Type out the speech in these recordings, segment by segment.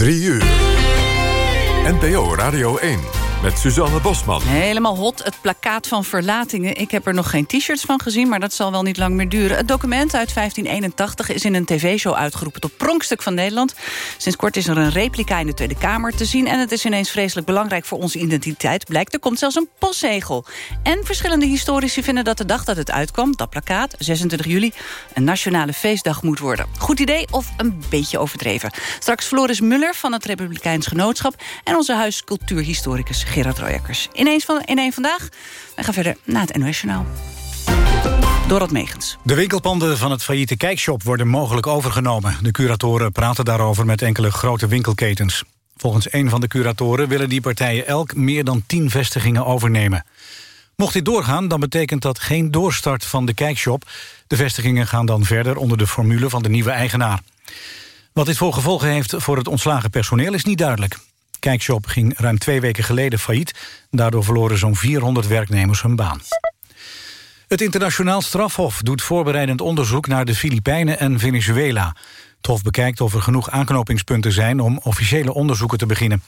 3 uur. NPO Radio 1 met Suzanne Bosman. Helemaal hot, het plakkaat van verlatingen. Ik heb er nog geen t-shirts van gezien, maar dat zal wel niet lang meer duren. Het document uit 1581 is in een tv-show uitgeroepen... tot pronkstuk van Nederland. Sinds kort is er een replica in de Tweede Kamer te zien... en het is ineens vreselijk belangrijk voor onze identiteit. Blijkt, er komt zelfs een postzegel. En verschillende historici vinden dat de dag dat het uitkwam... dat plakkaat, 26 juli, een nationale feestdag moet worden. Goed idee of een beetje overdreven? Straks Floris Muller van het Republikeins Genootschap... en onze huiscultuurhistoricus Gerard Royakkers. Ineens van, in één vandaag. Wij gaan verder naar het NOS Journaal. Dorot Megens. De winkelpanden van het failliete Kijkshop worden mogelijk overgenomen. De curatoren praten daarover met enkele grote winkelketens. Volgens een van de curatoren willen die partijen elk meer dan tien vestigingen overnemen. Mocht dit doorgaan, dan betekent dat geen doorstart van de Kijkshop. De vestigingen gaan dan verder onder de formule van de nieuwe eigenaar. Wat dit voor gevolgen heeft voor het ontslagen personeel is niet duidelijk. Kijkshop ging ruim twee weken geleden failliet. Daardoor verloren zo'n 400 werknemers hun baan. Het internationaal strafhof doet voorbereidend onderzoek... naar de Filipijnen en Venezuela. Het hof bekijkt of er genoeg aanknopingspunten zijn... om officiële onderzoeken te beginnen.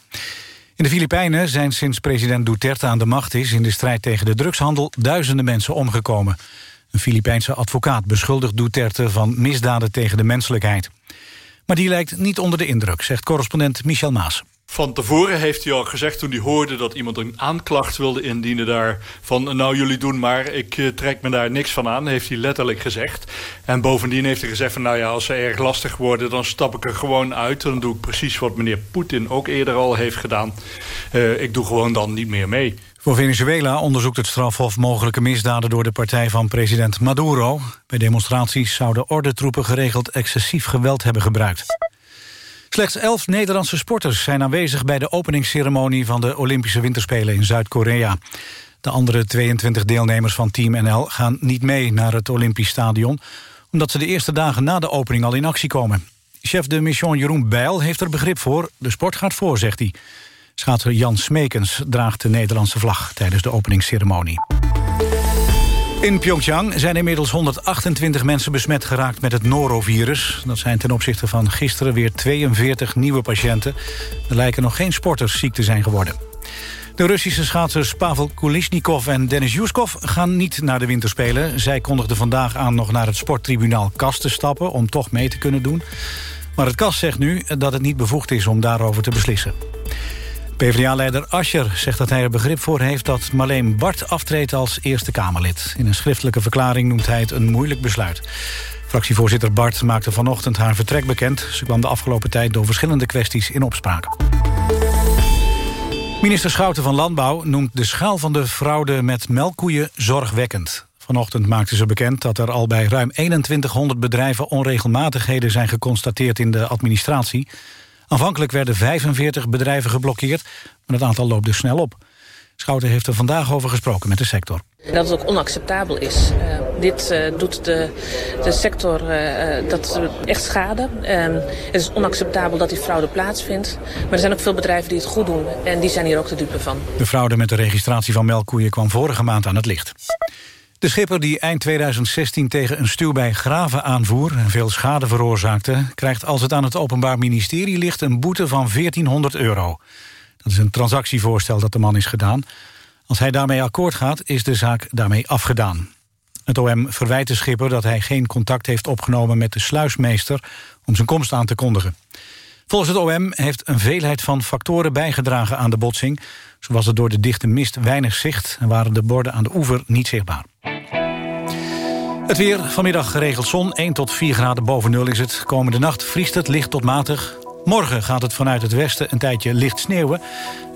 In de Filipijnen zijn sinds president Duterte aan de macht is... in de strijd tegen de drugshandel duizenden mensen omgekomen. Een Filipijnse advocaat beschuldigt Duterte van misdaden tegen de menselijkheid. Maar die lijkt niet onder de indruk, zegt correspondent Michel Maas. Van tevoren heeft hij al gezegd toen hij hoorde dat iemand een aanklacht wilde indienen daar... van nou jullie doen maar, ik uh, trek me daar niks van aan, heeft hij letterlijk gezegd. En bovendien heeft hij gezegd van nou ja, als ze erg lastig worden... dan stap ik er gewoon uit. Dan doe ik precies wat meneer Poetin ook eerder al heeft gedaan. Uh, ik doe gewoon dan niet meer mee. Voor Venezuela onderzoekt het strafhof mogelijke misdaden... door de partij van president Maduro. Bij demonstraties zouden ordentroepen geregeld excessief geweld hebben gebruikt. Slechts elf Nederlandse sporters zijn aanwezig bij de openingsceremonie van de Olympische Winterspelen in Zuid-Korea. De andere 22 deelnemers van Team NL gaan niet mee naar het Olympisch Stadion, omdat ze de eerste dagen na de opening al in actie komen. Chef de mission Jeroen Bijl heeft er begrip voor. De sport gaat voor, zegt hij. Schaatser Jan Smekens draagt de Nederlandse vlag tijdens de openingsceremonie. In Pyeongchang zijn inmiddels 128 mensen besmet geraakt met het norovirus. Dat zijn ten opzichte van gisteren weer 42 nieuwe patiënten. Er lijken nog geen sporters ziek te zijn geworden. De Russische schaatsers Pavel Kulishnikov en Denis Yuskov gaan niet naar de winterspelen. Zij kondigden vandaag aan nog naar het sporttribunaal KAS te stappen... om toch mee te kunnen doen. Maar het KAS zegt nu dat het niet bevoegd is om daarover te beslissen. PvdA-leider Ascher zegt dat hij er begrip voor heeft... dat Marleen Bart aftreedt als Eerste Kamerlid. In een schriftelijke verklaring noemt hij het een moeilijk besluit. Fractievoorzitter Bart maakte vanochtend haar vertrek bekend. Ze kwam de afgelopen tijd door verschillende kwesties in opspraak. Minister Schouten van Landbouw noemt de schaal van de fraude met melkkoeien zorgwekkend. Vanochtend maakte ze bekend dat er al bij ruim 2100 bedrijven onregelmatigheden zijn geconstateerd in de administratie. Aanvankelijk werden 45 bedrijven geblokkeerd, maar het aantal loopt dus snel op. Schouten heeft er vandaag over gesproken met de sector. Dat het ook onacceptabel is. Uh, dit uh, doet de, de sector uh, dat echt schade. het is onacceptabel dat die fraude plaatsvindt. Maar er zijn ook veel bedrijven die het goed doen. En die zijn hier ook de dupe van. De fraude met de registratie van melkkoeien kwam vorige maand aan het licht. De schipper die eind 2016 tegen een stuw bij Graven aanvoer... en veel schade veroorzaakte... krijgt als het aan het Openbaar Ministerie ligt... een boete van 1400 euro. Dat is een transactievoorstel dat de man is gedaan. Als hij daarmee akkoord gaat, is de zaak daarmee afgedaan. Het OM verwijt de schipper dat hij geen contact heeft opgenomen... met de sluismeester om zijn komst aan te kondigen. Volgens het OM heeft een veelheid van factoren bijgedragen aan de botsing. Zo was door de dichte mist weinig zicht... en waren de borden aan de oever niet zichtbaar. Het weer, vanmiddag geregeld zon, 1 tot 4 graden boven nul is het. Komende nacht vriest het licht tot matig. Morgen gaat het vanuit het westen een tijdje licht sneeuwen.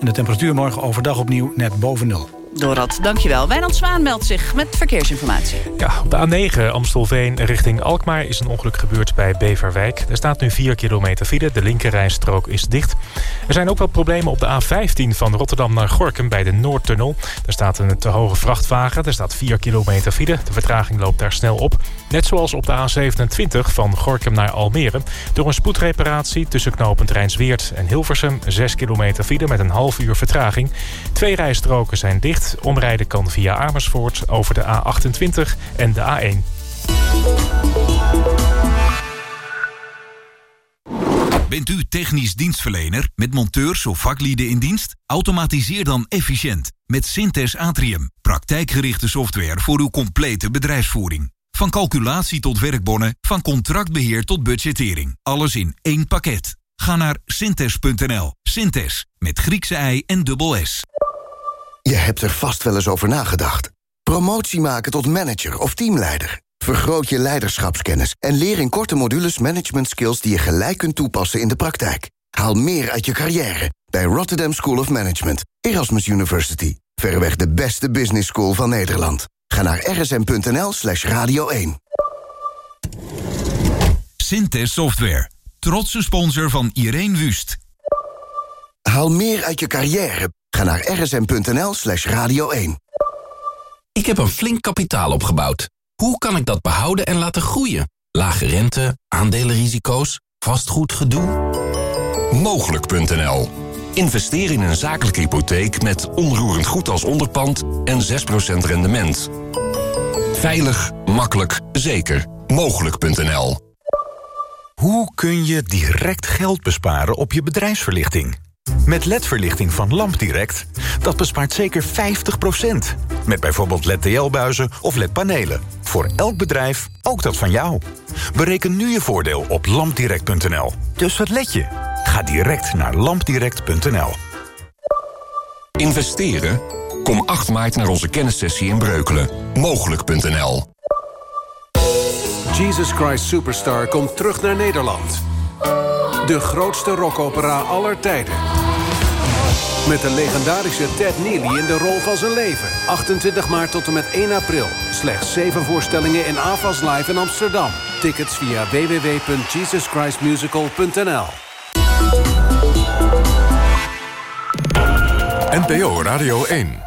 En de temperatuur morgen overdag opnieuw net boven nul. Dorad, dankjewel. Wijnand Zwaan meldt zich met verkeersinformatie. Ja, op de A9 Amstelveen richting Alkmaar is een ongeluk gebeurd bij Beverwijk. Er staat nu 4 kilometer file, de linkerrijstrook is dicht. Er zijn ook wat problemen op de A15 van Rotterdam naar Gorkum bij de Noordtunnel. Daar staat een te hoge vrachtwagen, er staat 4 kilometer file. De vertraging loopt daar snel op. Net zoals op de A27 van Gorkum naar Almere. Door een spoedreparatie tussen knooppunt Rijnsweert en Hilversum... 6 kilometer file met een half uur vertraging. Twee rijstroken zijn dicht. Omrijden kan via Amersfoort over de A28 en de A1. Bent u technisch dienstverlener met monteurs of vaklieden in dienst? Automatiseer dan efficiënt met Synthes Atrium. Praktijkgerichte software voor uw complete bedrijfsvoering. Van calculatie tot werkbonnen, van contractbeheer tot budgettering. Alles in één pakket. Ga naar synthes.nl. Synthes, met Griekse ei en dubbel S. Je hebt er vast wel eens over nagedacht. Promotie maken tot manager of teamleider. Vergroot je leiderschapskennis en leer in korte modules management skills die je gelijk kunt toepassen in de praktijk. Haal meer uit je carrière bij Rotterdam School of Management, Erasmus University. Verreweg de beste business school van Nederland. Ga naar rsm.nl slash radio 1. Synthes Software, trotse sponsor van Irene Wust. Haal meer uit je carrière. Ga naar rsm.nl slash radio 1. Ik heb een flink kapitaal opgebouwd. Hoe kan ik dat behouden en laten groeien? Lage rente, aandelenrisico's, vastgoedgedoe? Mogelijk.nl Investeer in een zakelijke hypotheek met onroerend goed als onderpand en 6% rendement. Veilig, makkelijk, zeker. Mogelijk.nl Hoe kun je direct geld besparen op je bedrijfsverlichting? Met LED-verlichting van LampDirect, dat bespaart zeker 50%. Met bijvoorbeeld LED-TL-buizen of LED-panelen. Voor elk bedrijf, ook dat van jou. Bereken nu je voordeel op lampdirect.nl. Dus wat let je? Ga direct naar lampdirect.nl. Investeren? Kom 8 maart naar onze kennissessie in Breukelen. Mogelijk.nl Jesus Christ Superstar komt terug naar Nederland. De grootste rockopera aller tijden. Met de legendarische Ted Neely in de rol van zijn leven. 28 maart tot en met 1 april. Slechts 7 voorstellingen in AFAS Live in Amsterdam. Tickets via www.jesuschristmusical.nl NPO Radio 1.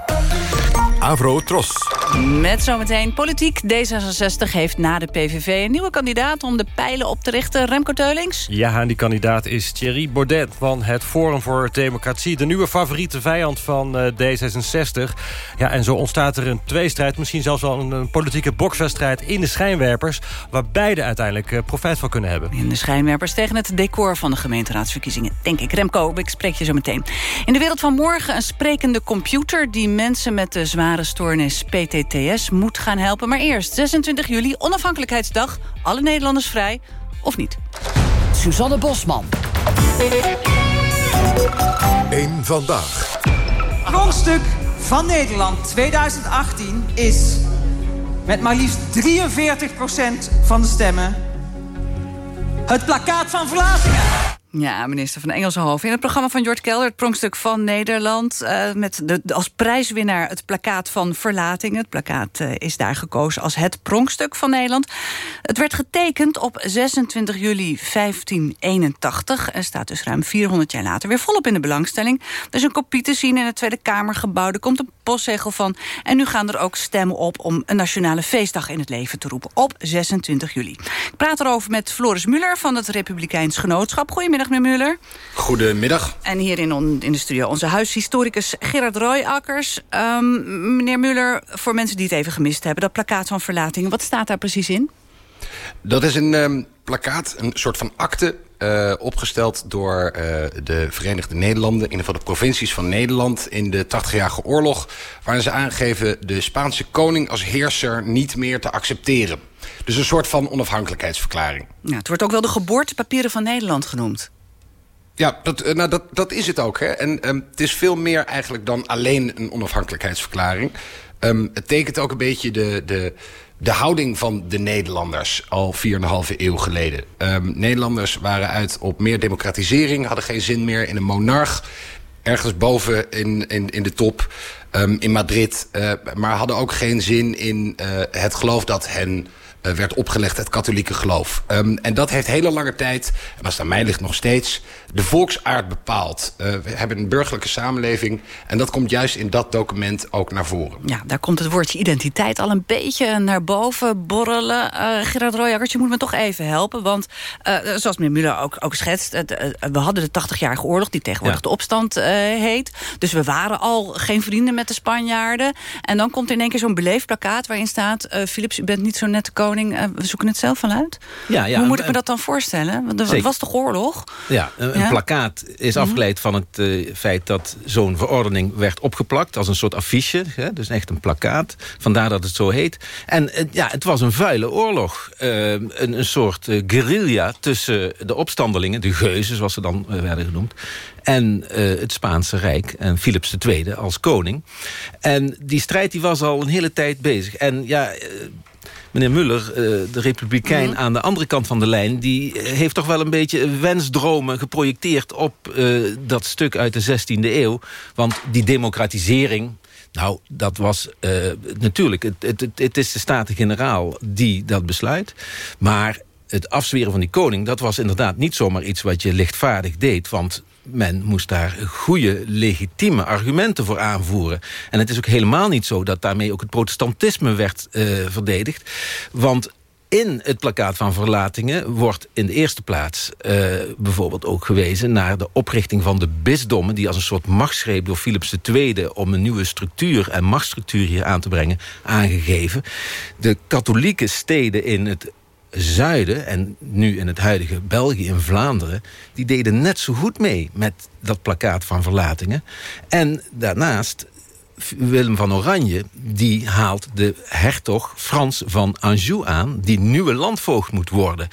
Avro Tros. Met zometeen politiek. D66 heeft na de PVV een nieuwe kandidaat om de pijlen op te richten. Remco Teulings? Ja, en die kandidaat is Thierry Baudet van het Forum voor Democratie. De nieuwe favoriete vijand van uh, D66. Ja, en zo ontstaat er een tweestrijd, misschien zelfs wel een, een politieke bokswedstrijd in de schijnwerpers, waar beide uiteindelijk uh, profijt van kunnen hebben. In de schijnwerpers tegen het decor van de gemeenteraadsverkiezingen, denk ik. Remco, ik spreek je zo meteen. In de wereld van morgen een sprekende computer die mensen met de zware stoornis PT TTS moet gaan helpen. Maar eerst, 26 juli, onafhankelijkheidsdag. Alle Nederlanders vrij, of niet? Suzanne Bosman. Eén vandaag. Pronkstuk van Nederland 2018 is met maar liefst 43% van de stemmen... het plakkaat van verlatingen. Ja, minister van Engelshoven. In het programma van Jort Kelder, het pronkstuk van Nederland... Uh, met de, als prijswinnaar het plakkaat van verlatingen. Het plakkaat uh, is daar gekozen als het pronkstuk van Nederland. Het werd getekend op 26 juli 1581... en staat dus ruim 400 jaar later weer volop in de belangstelling. Er is een kopie te zien in het Tweede Kamergebouw. Er komt een postzegel van. En nu gaan er ook stemmen op om een nationale feestdag in het leven te roepen. Op 26 juli. Ik praat erover met Floris Muller van het Republikeins Genootschap. Goedemiddag. Goedemiddag, meneer Muller. Goedemiddag. En hier in, on, in de studio onze huishistoricus Gerard Royakkers. Um, meneer Muller, voor mensen die het even gemist hebben... dat plakkaat van verlatingen, wat staat daar precies in? Dat is een um, plakkaat, een soort van akte... Uh, opgesteld door uh, de Verenigde Nederlanden... in ieder geval de provincies van Nederland... in de 80-jarige oorlog... waarin ze aangeven de Spaanse koning als heerser niet meer te accepteren. Dus een soort van onafhankelijkheidsverklaring. Ja, het wordt ook wel de geboortepapieren van Nederland genoemd. Ja, dat, nou, dat, dat is het ook. Hè. En um, het is veel meer eigenlijk dan alleen een onafhankelijkheidsverklaring. Um, het tekent ook een beetje de, de, de houding van de Nederlanders al 4,5 eeuw geleden. Um, Nederlanders waren uit op meer democratisering... hadden geen zin meer in een monarch ergens boven in, in, in de top in Madrid... Uh, maar hadden ook geen zin in uh, het geloof dat hen uh, werd opgelegd, het katholieke geloof. Um, en dat heeft hele lange tijd, en als het aan mij ligt nog steeds... de volksaard bepaald. Uh, we hebben een burgerlijke samenleving... en dat komt juist in dat document ook naar voren. Ja, daar komt het woordje identiteit al een beetje naar boven borrelen. Uh, Gerard Royakkers, je moet me toch even helpen. Want zoals meneer Muller ook, ook schetst... we hadden de 80-jarige oorlog, die tegenwoordig ja. de opstand heet. Dus we waren al geen vrienden met de Spanjaarden. En dan komt in één keer zo'n beleefplakkaat waarin staat... Philips, u bent niet zo net te komen koning... eh, we zoeken het zelf wel uit? Ja, ja, Hoe moet ik me dat dan voorstellen? Want er Zeker. was toch oorlog? Ja, een, plakkaat is Mhm. afgeleid van het eh, feit dat zo'n verordening werd opgeplakt als een soort affiche. Hè, dus echt een plakkaat. Vandaar dat het zo heet. En eh, ja, het was een vuile oorlog. Een, een soort guerrilla tussen de opstandelingen, de geuzen zoals ze dan werden genoemd. En het Spaanse Rijk en Philips II als koning. En die strijd die was al een hele tijd bezig. En ja, meneer Muller, eh, de republikein aan de andere kant van de lijn... die eh, heeft toch wel een beetje wensdromen geprojecteerd... op eh, dat stuk uit de 16e eeuw. Want die democratisering... Nou, dat was natuurlijk... Het, het, het, het is de Staten-Generaal die dat besluit. Maar het afzweren van die koning... dat was inderdaad niet zomaar iets wat je lichtvaardig deed. Want men moest daar goede, legitieme argumenten voor aanvoeren. En het is ook helemaal niet zo dat daarmee ook het protestantisme werd eh, verdedigd. Want in het plakkaat van verlatingen wordt in de eerste plaats eh, bijvoorbeeld ook gewezen naar de oprichting van de bisdommen, die als een soort machtsgreep door Philips II om een nieuwe structuur en machtsstructuur hier aan te brengen, aangegeven. De katholieke steden in het zuiden en nu in het huidige België en Vlaanderen... die deden net zo goed mee met dat plakkaat van verlatingen. En daarnaast Willem van Oranje, die haalt de hertog Frans van Anjou aan... die nieuwe landvoogd moet worden.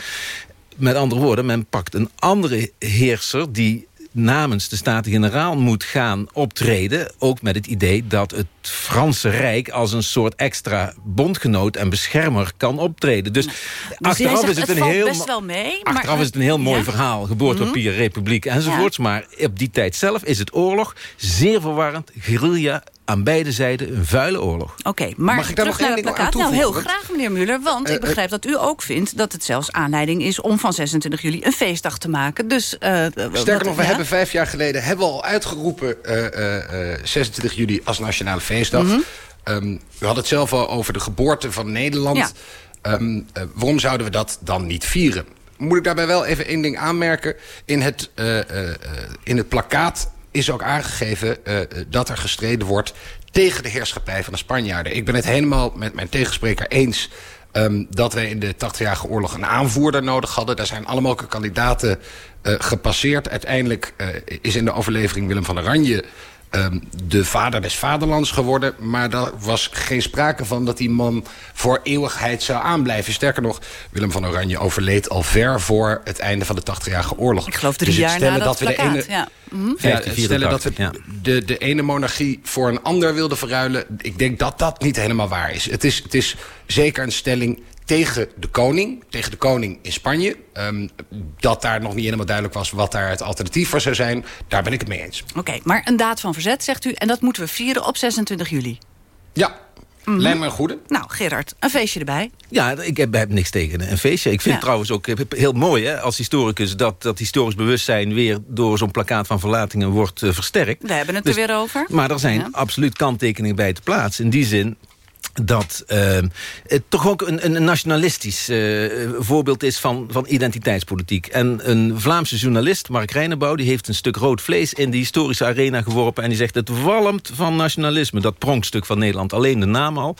Met andere woorden, men pakt een andere heerser... die namens de Staten-Generaal moet gaan optreden... ook met het idee dat het Franse Rijk... als een soort extra bondgenoot en beschermer kan optreden. Dus, Dus achteraf zegt, is het, het een heel... best wel mee. maar- Achteraf is het een heel mooi Ja? verhaal. Geboortepapier, republiek enzovoorts. Maar op die tijd zelf is het oorlog. Zeer verwarrend. Guerrilla aan beide zijden. Een vuile oorlog. Oké, maar Mag ik daar terug nog naar het plakkaat. Nou, heel graag, meneer Muller. Want Eh, ik begrijp dat u ook vindt dat het zelfs aanleiding is... om van 26 juli een feestdag te maken. Dus, eh, Sterker nog, we ja? hebben vijf jaar geleden hebben we al uitgeroepen... eh, eh, eh, 26 juli als Nationale Feestdag. Mhm. Ehm, u had het zelf al over de geboorte van Nederland. Ja. Ehm, eh, waarom zouden we dat dan niet vieren? Moet ik daarbij wel even één ding aanmerken. In het, eh, eh, in het plakkaat is ook aangegeven dat er gestreden wordt... tegen de heerschappij van de Spanjaarden. Ik ben het helemaal met mijn tegenspreker eens... ehm, dat wij in de 80-jarige oorlog een aanvoerder nodig hadden. Daar zijn alle mogelijke kandidaten gepasseerd. Uiteindelijk is in de overlevering Willem van Oranje... ehm, de vader des vaderlands geworden. Maar daar was geen sprake van dat die man voor eeuwigheid zou aanblijven. Sterker nog, Willem van Oranje overleed al ver voor het einde van de 80-jarige oorlog. Ik geloof drie Dus jaar stellen na dat, we de plakkaat. ene, ja. Mhm. ja, stellen dat we de, de ene monarchie voor een ander wilden verruilen... ik denk dat dat niet helemaal waar is. Het is, het is zeker een stelling tegen de koning, tegen de koning in Spanje. Ehm, dat daar nog niet helemaal duidelijk was wat daar het alternatief voor zou zijn. Daar ben ik het mee eens. Oké, maar een daad van verzet, zegt u... en dat moeten we vieren op 26 juli. Ja, Mhm. lijkt me een goede. Nou, Gerard, een feestje erbij. Ja, ik heb, heb niks tegen een feestje. Ik vind Ja. trouwens ook heel mooi hè, als historicus... dat dat historisch bewustzijn weer door zo'n plakkaat van verlatingen wordt eh, versterkt. We hebben het Dus- er weer over. Maar er zijn Ja. absoluut kanttekeningen bij te plaatsen. In die zin dat eh, het toch ook een, een nationalistisch eh, voorbeeld is van, van identiteitspolitiek. En een Vlaamse journalist, Mark Reinebouw... die heeft een stuk rood vlees in die historische arena geworpen... en die zegt het walmt van nationalisme. Dat pronkstuk van Nederland, alleen de naam al.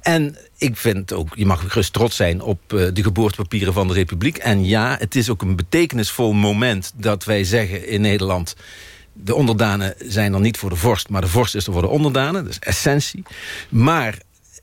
En ik vind ook, je mag gerust trots zijn op eh, de geboortepapieren van de Republiek. En ja, het is ook een betekenisvol moment dat wij zeggen in Nederland... de onderdanen zijn er niet voor de vorst, maar de vorst is er voor de onderdanen. Is essentie. Maar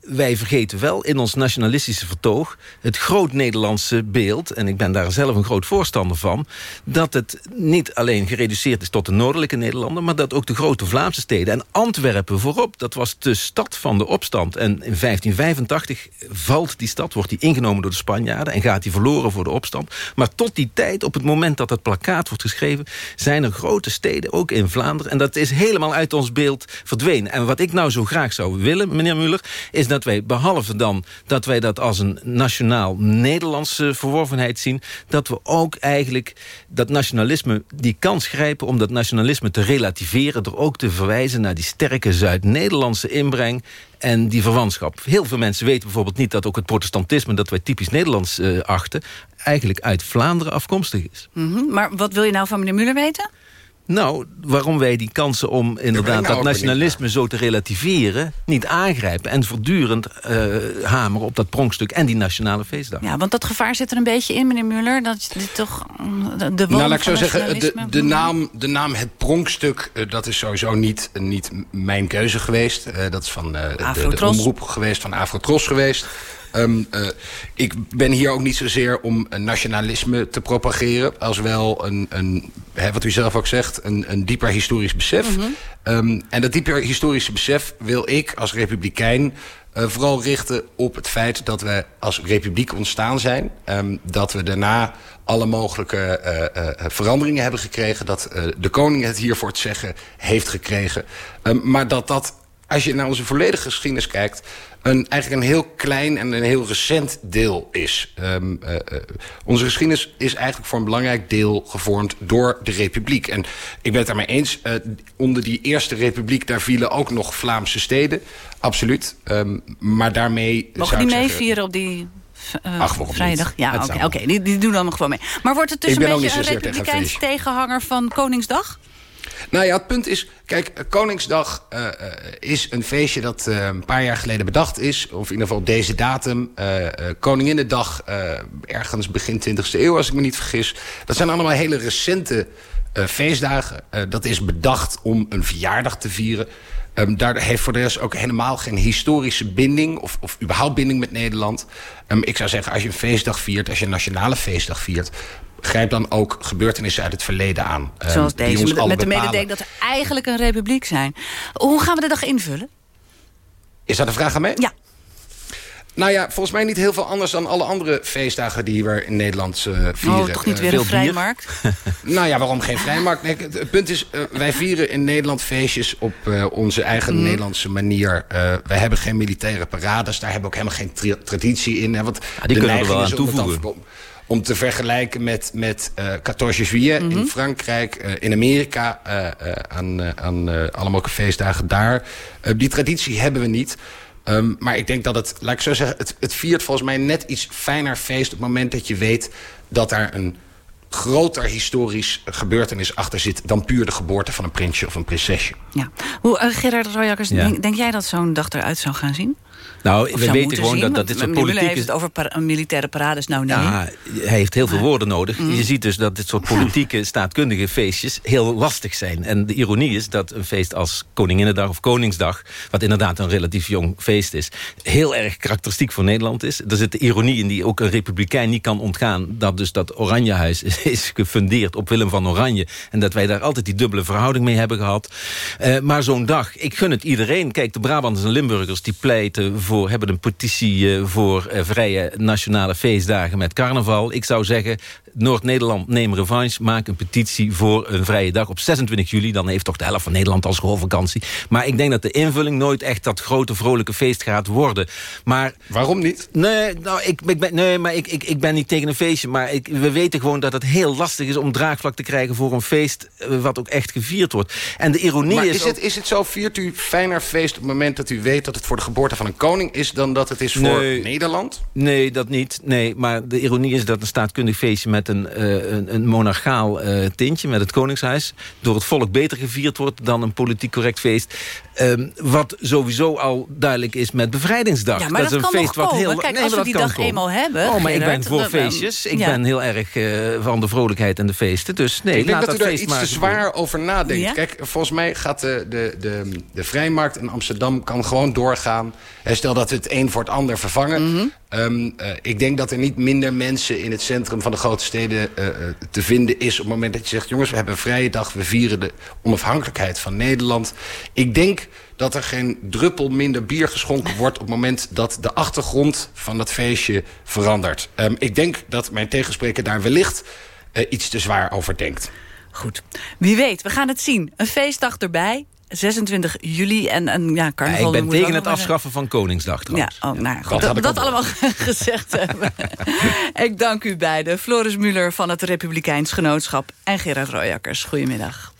wij vergeten wel in ons nationalistische vertoog... het groot Nederlandse beeld, en ik ben daar zelf een groot voorstander van... dat het niet alleen gereduceerd is tot de noordelijke Nederlanden... maar dat ook de grote Vlaamse steden en Antwerpen voorop... dat was de stad van de opstand. En in 1585 valt die stad, wordt die ingenomen door de Spanjaarden... en gaat die verloren voor de opstand. Maar tot die tijd, op het moment dat het plakkaat wordt geschreven... zijn er grote steden, ook in Vlaanderen... en dat is helemaal uit ons beeld verdwenen. En wat ik nou zo graag zou willen, meneer Muller... is dat wij, behalve dan dat wij dat als een nationaal Nederlandse verworvenheid zien... dat we ook eigenlijk dat nationalisme die kans grijpen... om dat nationalisme te relativeren... door ook te verwijzen naar die sterke Zuid-Nederlandse inbreng en die verwantschap. Heel veel mensen weten bijvoorbeeld niet dat ook het protestantisme... dat wij typisch Nederlands eh, achten... eigenlijk uit Vlaanderen afkomstig is. Mhm, Maar wat wil je nou van meneer Muller weten? Nou, waarom wij die kansen om inderdaad nou dat nationalisme zo te relativeren... niet aangrijpen en voortdurend eh, hameren op dat pronkstuk en die nationale feestdag. Ja, want dat gevaar zit er een beetje in, meneer Muller. Dat je dit toch de, Nou, laat ik zo zeggen, de, naam, de naam Het Pronkstuk... eh, dat is sowieso niet, niet mijn keuze geweest. Eh, dat is van eh, de, de omroep geweest, van Afrotros geweest. Ehm, eh, ik ben hier ook niet zozeer om een nationalisme te propageren... als wel een, een hè, wat u zelf ook zegt, een, een dieper historisch besef. Mhm. Ehm, en dat dieper historische besef wil ik als republikein... eh, vooral richten op het feit dat we als republiek ontstaan zijn. Ehm, dat we daarna alle mogelijke eh, veranderingen hebben gekregen. Dat de koning het hier voor het zeggen heeft gekregen. Maar dat dat, als je naar onze volledige geschiedenis kijkt... Een, eigenlijk een heel klein en een heel recent deel is. Ehm, eh, eh, onze geschiedenis is eigenlijk voor een belangrijk deel gevormd door de republiek. En ik ben het daarmee eens. eh, onder die eerste republiek, daar vielen ook nog Vlaamse steden. Absoluut. Ehm, maar daarmee Mogen die meevieren op die eh, Ach, vrijdag? niet? Ja, oké, oké, die, die doen dan gewoon mee. Maar wordt het dus een beetje een republikeins tegenhanger van Koningsdag? Nou ja, het punt is... Kijk, eh, Koningsdag eh, eh, is een feestje dat een paar jaar geleden bedacht is. Of in ieder geval deze datum. eh, Koninginnedag, ergens begin 20e eeuw, als ik me niet vergis. Dat zijn allemaal hele recente feestdagen. Dat is bedacht om een verjaardag te vieren. Ehm, daar heeft voor de rest ook helemaal geen historische binding... of, of überhaupt binding met Nederland. Ehm, ik zou zeggen, als je een feestdag viert, als je een nationale feestdag viert... grijp dan ook gebeurtenissen uit het verleden aan. ehm, Zoals deze, met, met de mededeling dat we eigenlijk een republiek zijn. Hoe gaan we de dag invullen? Is dat een vraag aan mij? Ja. Nou ja, volgens mij niet heel veel anders dan alle andere feestdagen die we in Nederland eh, vieren. Oh, toch niet weer een vrijmarkt? Nou ja, waarom geen vrijmarkt? Nee, het, het punt is, eh, wij vieren in Nederland feestjes op eh, onze eigen Mhm. Nederlandse manier. Eh, wij hebben geen militaire parades, daar hebben we ook helemaal geen tra- traditie in. Hè, want die de kunnen we wel aan toevoegen. om- te vergelijken met, met eh 14 juillet Mhm. in Frankrijk, eh, in Amerika, eh, eh, aan, aan eh, alle mogelijke feestdagen daar. Eh, die traditie hebben we niet. Ehm, maar ik denk dat het, laat ik zo zeggen, het, het viert volgens mij net iets fijner feest op het moment dat je weet dat daar een groter historisch gebeurtenis achter zit dan puur de geboorte van een prinsje of een prinsesje. Ja. Hoe, eh, Gerard Royakkers, Ja. denk, denk jij dat zo'n dag eruit zou gaan zien? Nou, Of we weten gewoon zien? dat, dit soort politieke... heeft het over para- militaire parades. Nou, nee. Ja, hij heeft heel veel woorden nodig. Mm. Je ziet dus dat dit soort politieke, staatkundige feestjes heel lastig zijn. En de ironie is dat een feest als Koninginnedag of Koningsdag... wat inderdaad een relatief jong feest is... heel erg karakteristiek voor Nederland is. Er zit de ironie in die ook een republikein niet kan ontgaan... dat dus dat Oranjehuis is gefundeerd op Willem van Oranje... en dat wij daar altijd die dubbele verhouding mee hebben gehad. Eh, maar zo'n dag, ik gun het iedereen. Kijk, de Brabanters en Limburgers die pleiten voor... hebben een petitie eh, voor eh, vrije nationale feestdagen met carnaval. Ik zou zeggen, Noord-Nederland neem revanche. Maak een petitie voor een vrije dag op 26 juli. Dan heeft toch de helft van Nederland al schoolvakantie. Maar ik denk dat de invulling nooit echt dat grote vrolijke feest gaat worden. Maar, Waarom niet? Nee, nou, ik, ik ben, nee maar ik, ik, ik ben niet tegen een feestje. Maar ik, we weten gewoon dat het heel lastig is om draagvlak te krijgen... voor een feest eh, wat ook echt gevierd wordt. En de ironie Maar is... is, ook- het, is het zo, viert u fijner feest op het moment dat u weet dat het voor de geboorte van een koning is dan dat het is voor Nee. Nederland? Nee, dat niet. Nee, maar de ironie is dat een staatkundig feestje... met een, eh, een, een monarchaal eh, tintje, met het Koningshuis... door het volk beter gevierd wordt dan een politiek correct feest. Ehm, wat sowieso al duidelijk is met Bevrijdingsdag. Ja, maar dat is een kan feest nog wat komen. heel... Kijk, nee, als we die dag komen. eenmaal hebben, Oh, maar ik ben voor feestjes. Ik ja. ben heel erg eh, van de vrolijkheid en de feesten. Dus nee, ik denk laat dat u dat daar feest iets te zwaar over nadenkt. Ja? Kijk, volgens mij gaat de, de, de, de vrijmarkt in Amsterdam kan gewoon doorgaan. Stel dat we het een voor het ander vervangen. Mhm. Ehm, eh, ik denk dat er niet minder mensen in het centrum van de grote steden eh, eh, te vinden is... op het moment dat je zegt, jongens, we hebben een vrije dag... we vieren de onafhankelijkheid van Nederland. Ik denk dat er geen druppel minder bier geschonken wordt... op het moment dat de achtergrond van dat feestje verandert. Ehm, ik denk dat mijn tegenspreker daar wellicht iets te zwaar over denkt. Goed. Wie weet, we gaan het zien. Een feestdag erbij. 26 juli en, en ja, Ja, carnaval. ik ben tegen het afschaffen van Koningsdag Ja, trouwens. oh, nou, goed, Dat dat, allemaal gezegd hebben. ik dank u beiden. Floris Muller van het Republikeins Genootschap en Gerard Royakkers. Goedemiddag.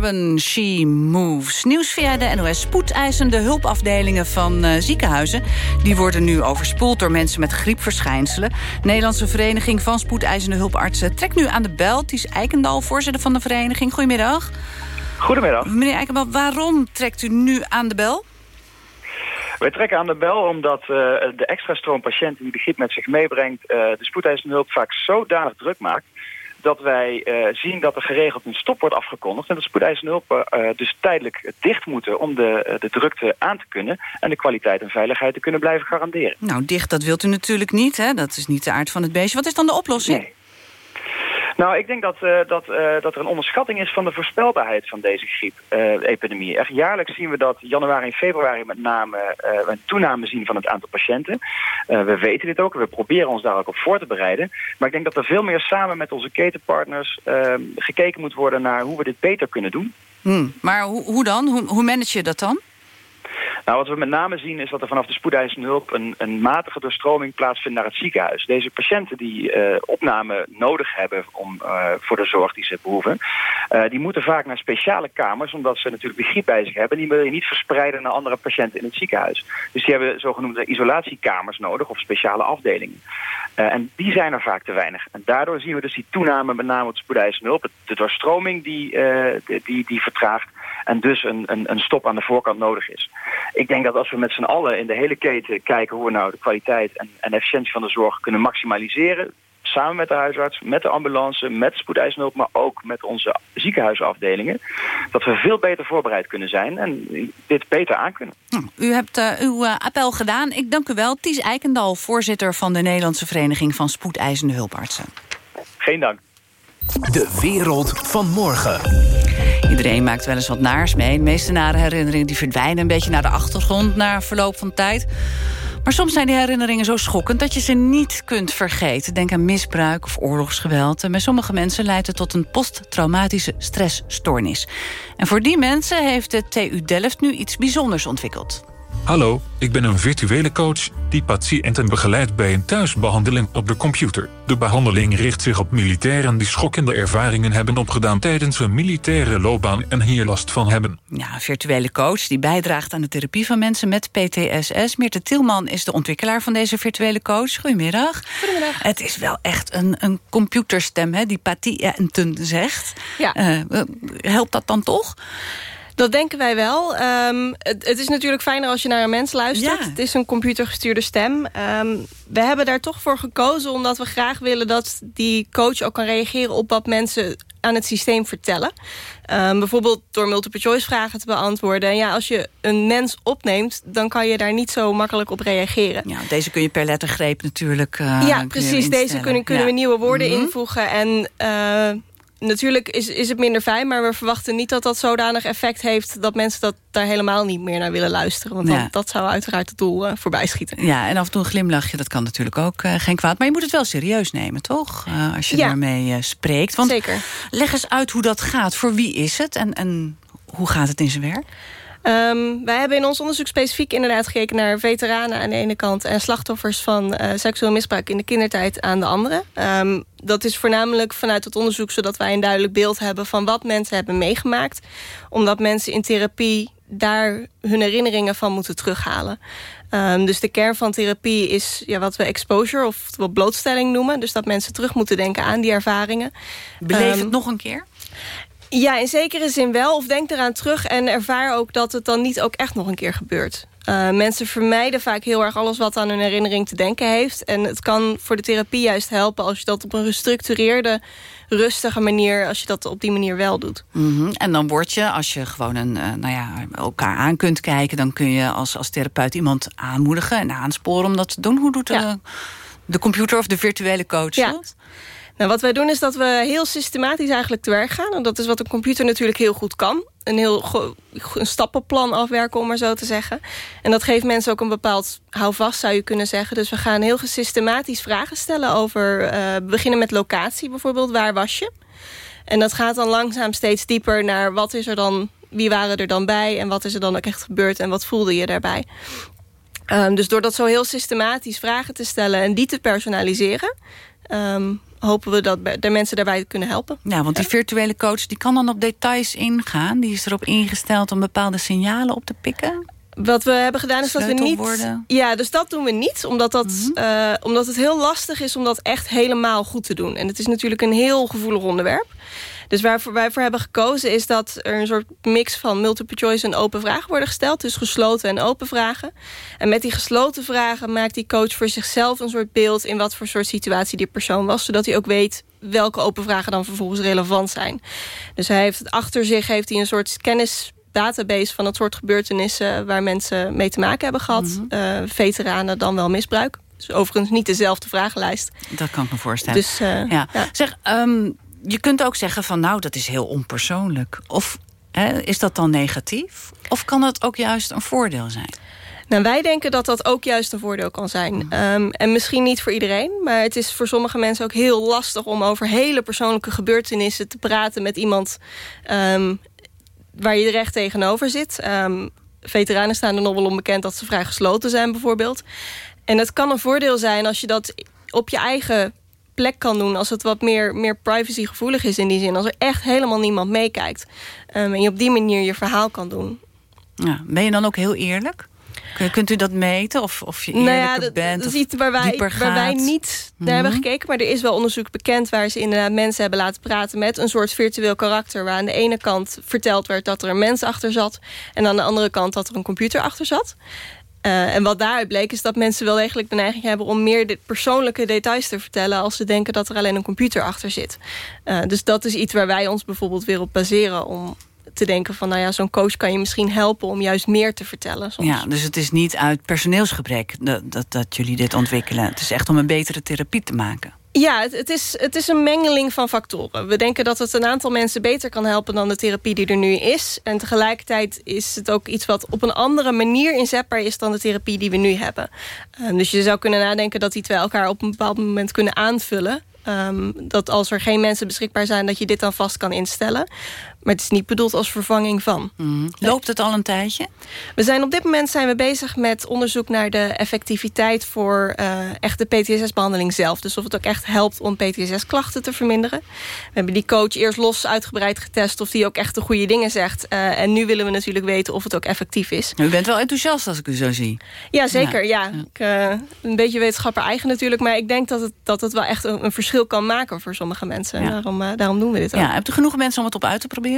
Farben, She Moves. Nieuws via de NOS. Spoedeisende hulpafdelingen van uh, ziekenhuizen... die worden nu overspoeld door mensen met griepverschijnselen. Nederlandse Vereniging van Spoedeisende Hulpartsen... trekt nu aan de bel. Ties Eikendal, voorzitter van de vereniging. Goedemiddag. Goedemiddag. Meneer Eikendal, waarom trekt u nu aan de bel? Wij trekken aan de bel omdat uh, de extra stroom patiënten die de griep met zich meebrengt... Uh, de spoedeisende hulp vaak zodanig druk maakt dat wij uh, zien dat er geregeld een stop wordt afgekondigd... en dat spoedeisende hulp uh, dus tijdelijk dicht moeten om de, de drukte aan te kunnen... en de kwaliteit en veiligheid te kunnen blijven garanderen. Nou, dicht, dat wilt u natuurlijk niet, hè? Dat is niet de aard van het beestje. Wat is dan de oplossing? Nee. Nou, ik denk dat, uh, dat, uh, dat er een onderschatting is van de voorspelbaarheid van deze griep-epidemie. Echt jaarlijks zien we dat januari en februari met name uh, een toename zien van het aantal patiënten. we weten dit ook, we proberen ons daar ook op voor te bereiden. Maar ik denk dat er veel meer samen met onze ketenpartners gekeken moet worden naar hoe we dit beter kunnen doen. Hmm, maar hoe, hoe dan? Hoe, hoe manage je dat dan? Nou, wat we met name zien is dat er vanaf de spoedeisende hulp een, een matige doorstroming plaatsvindt naar het ziekenhuis. Deze patiënten die uh, opname nodig hebben om, uh, voor de zorg die ze behoeven, uh, die moeten vaak naar speciale kamers, omdat ze natuurlijk de bij zich hebben. Die wil je niet verspreiden naar andere patiënten in het ziekenhuis. Dus die hebben zogenoemde isolatiekamers nodig of speciale afdelingen. en die zijn er vaak te weinig. En daardoor zien we dus die toename met name op de spoedeisende hulp. De doorstroming die, die, die vertraagt en dus een, een, een stop aan de voorkant nodig is. Ik denk dat als we met z'n allen in de hele keten kijken hoe we nou de kwaliteit en, en efficiëntie van de zorg kunnen maximaliseren, samen met de huisarts, met de ambulance, met spoedeisende hulp, maar ook met onze ziekenhuisafdelingen, dat we veel beter voorbereid kunnen zijn en dit beter aankunnen. U hebt uh, uw uh, appel gedaan. Ik dank u wel. Ties Eikendal, voorzitter van de Nederlandse Vereniging van Spoedeisende Hulpartsen. Geen dank. De wereld van morgen. Iedereen maakt wel eens wat naars mee. De meeste nare herinneringen die verdwijnen een beetje naar de achtergrond... na verloop van tijd. Maar soms zijn die herinneringen zo schokkend dat je ze niet kunt vergeten. Denk aan misbruik of oorlogsgeweld. En bij sommige mensen leidt het tot een posttraumatische stressstoornis. En voor die mensen heeft de TU Delft nu iets bijzonders ontwikkeld. Hallo, ik ben een virtuele coach die patiënten begeleidt bij een thuisbehandeling op de computer. De behandeling richt zich op militairen die schokkende ervaringen hebben opgedaan tijdens hun militaire loopbaan en hier last van hebben. Ja, een virtuele coach die bijdraagt aan de therapie van mensen met PTSS. Meerte Tielman is de ontwikkelaar van deze virtuele coach. Goedemiddag. Goedemiddag. Het is wel echt een, een computerstem hè, die patiënten zegt. Ja. Uh, helpt dat dan toch? Dat denken wij wel. Um, het, het, is natuurlijk fijner als je naar een mens luistert. Ja. Het is een computergestuurde stem. Um, we hebben daar toch voor gekozen omdat we graag willen... dat die coach ook kan reageren op wat mensen aan het systeem vertellen. Um, bijvoorbeeld door multiple choice vragen te beantwoorden. En ja, als je een mens opneemt, dan kan je daar niet zo makkelijk op reageren. Ja, deze kun je per lettergreep natuurlijk uh, Ja, precies. Deze kunnen, kunnen ja. we nieuwe woorden mm -hmm. invoegen. En uh, natuurlijk is, is het minder fijn, maar we verwachten niet dat dat zodanig effect heeft... dat mensen dat daar helemaal niet meer naar willen luisteren. Want Ja. dat zou uiteraard het doel uh, voorbij schieten. Ja, en af en toe een glimlachje, dat kan natuurlijk ook uh, geen kwaad. Maar je moet het wel serieus nemen, toch? Uh, als je Ja. daarmee spreekt. Want Zeker. leg eens uit hoe dat gaat. Voor wie is het en, en hoe gaat het in zijn werk? Um, wij hebben in ons onderzoek specifiek inderdaad gekeken naar veteranen aan de ene kant... en slachtoffers van uh, seksueel misbruik in de kindertijd aan de andere. Um, dat is voornamelijk vanuit het onderzoek zodat wij een duidelijk beeld hebben... van wat mensen hebben meegemaakt. Omdat mensen in therapie daar hun herinneringen van moeten terughalen. Um, dus de kern van therapie is ja, wat we exposure of wat blootstelling noemen. Dus dat mensen terug moeten denken aan die ervaringen. Beleef het nog een keer? Ja, in zekere zin wel. Of denk eraan terug en ervaar ook dat het dan niet ook echt nog een keer gebeurt. Uh, mensen vermijden vaak heel erg alles wat aan hun herinnering te denken heeft. En het kan voor de therapie juist helpen als je dat op een gestructureerde, rustige manier, als je dat op die manier wel doet. Mm -hmm. En dan word je, als je gewoon een, uh, nou ja, elkaar aan kunt kijken... dan kun je als, als therapeut iemand aanmoedigen en aansporen om dat te doen. Hoe doet de, Ja. de computer of de virtuele coach Ja. dat? Wat wij doen is dat we heel systematisch eigenlijk te werk gaan. En dat is wat een computer natuurlijk heel goed kan. Een heel een stappenplan afwerken, om maar zo te zeggen. En dat geeft mensen ook een bepaald houvast, zou je kunnen zeggen. Dus we gaan heel systematisch vragen stellen over... eh, we beginnen met locatie bijvoorbeeld. Waar was je? En dat gaat dan langzaam steeds dieper naar wat is er dan... wie waren er dan bij en wat is er dan ook echt gebeurd... en wat voelde je daarbij? Um, dus door dat zo heel systematisch vragen te stellen en die te personaliseren... ehm, hopen we dat de mensen daarbij kunnen helpen. Ja, want die virtuele coach die kan dan op details ingaan. Die is erop ingesteld om bepaalde signalen op te pikken. Wat we hebben gedaan is dat we niet... Ja, dus dat doen we niet. Omdat, dat, Mhm. eh, omdat het heel lastig is om dat echt helemaal goed te doen. En het is natuurlijk een heel gevoelig onderwerp. Dus waarvoor wij voor hebben gekozen is dat er een soort mix van multiple choice en open vragen worden gesteld. Dus gesloten en open vragen. En met die gesloten vragen maakt die coach voor zichzelf een soort beeld... in wat voor soort situatie die persoon was. Zodat hij ook weet welke open vragen dan vervolgens relevant zijn. Dus hij heeft achter zich heeft hij een soort kennis database van het soort gebeurtenissen... waar mensen mee te maken hebben gehad. Eh, veteranen dan wel misbruik. Dus overigens niet dezelfde vragenlijst. Dat kan ik me voorstellen. Dus, eh, ja. ja. Zeg, ehm, je kunt ook zeggen van nou, dat is heel onpersoonlijk. Of hè, is dat dan negatief? Of kan dat ook juist een voordeel zijn? Nou, wij denken dat dat ook juist een voordeel kan zijn. Ehm, en misschien niet voor iedereen, maar het is voor sommige mensen ook heel lastig... om over hele persoonlijke gebeurtenissen te praten met iemand... ehm, waar je recht tegenover zit. Ehm, veteranen staan er nog wel onbekend dat ze vrij gesloten zijn bijvoorbeeld. En het kan een voordeel zijn als je dat op je eigen plek kan doen... als het wat meer, meer privacygevoelig is in die zin. Als er echt helemaal niemand meekijkt. Ehm, en je op die manier je verhaal kan doen. Ja, ben je dan ook heel eerlijk? Kun- Kunt u dat meten? Of, of je Nou eerlijker ja, dat, bent? dat is iets waar wij, waar wij niet naar Mhm. hebben gekeken. Maar er is wel onderzoek bekend waar ze inderdaad mensen hebben laten praten... met een soort virtueel karakter. Waar aan de ene kant verteld werd dat er een mens achter zat... en aan de andere kant dat er een computer achter zat. Eh, en wat daaruit bleek is dat mensen wel degelijk de neiging hebben... om meer de persoonlijke details te vertellen... als ze denken dat er alleen een computer achter zit. Eh, dus dat is iets waar wij ons bijvoorbeeld weer op baseren... om te denken van, nou ja, zo'n coach kan je misschien helpen... om juist meer te vertellen. Soms. Ja, dus het is niet uit personeelsgebrek dat, dat, dat jullie dit ontwikkelen. Het is echt om een betere therapie te maken. Ja, het, is, het is een mengeling van factoren. We denken dat het een aantal mensen beter kan helpen... dan de therapie die er nu is. En tegelijkertijd is het ook iets wat op een andere manier inzetbaar is... dan de therapie die we nu hebben. Ehm, dus je zou kunnen nadenken dat die twee elkaar op een bepaald moment kunnen aanvullen. Ehm, dat als er geen mensen beschikbaar zijn... dat je dit dan vast kan instellen. Maar het is niet bedoeld als vervanging van. Loopt het al een tijdje? We zijn op dit moment zijn we bezig met onderzoek naar de effectiviteit voor uh, echt de PTSS-behandeling zelf. Dus of het ook echt helpt om PTSS-klachten te verminderen. We hebben die coach eerst los uitgebreid getest of die ook echt de goede dingen zegt. Uh, en nu willen we natuurlijk weten of het ook effectief is. U bent wel enthousiast als ik u zo zie. Ja, zeker. Ja. ja. Ik, uh, een beetje wetenschapper eigen natuurlijk. Maar ik denk dat het, dat het wel echt een, een verschil kan maken voor sommige mensen. Ja. Daarom, daarom doen we dit ook. Ja, hebt u genoeg mensen om het op uit te proberen?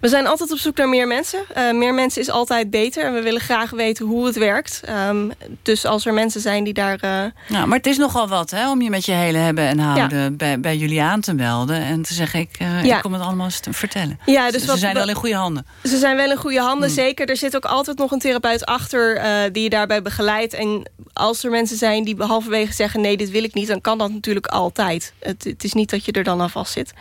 We zijn altijd op zoek naar meer mensen. Uh, meer mensen is altijd beter. En we willen graag weten hoe het werkt. Um, dus als er mensen zijn die daar... Uh... Ja, maar het is nogal wat hè, om je met je hele hebben en houden... Ja. Bij, bij jullie aan te melden. En te zeggen, ik, uh, ja. ik kom het allemaal eens te vertellen. Ja, dus ze, wat, ze zijn wel in goede handen. Ze zijn wel in goede handen, hmm. zeker. Er zit ook altijd nog een therapeut achter die je daarbij begeleidt. En als er mensen zijn die halverwege zeggen... nee, dit wil ik niet, dan kan dat natuurlijk altijd. Het, het is niet dat je er dan aan vast zit.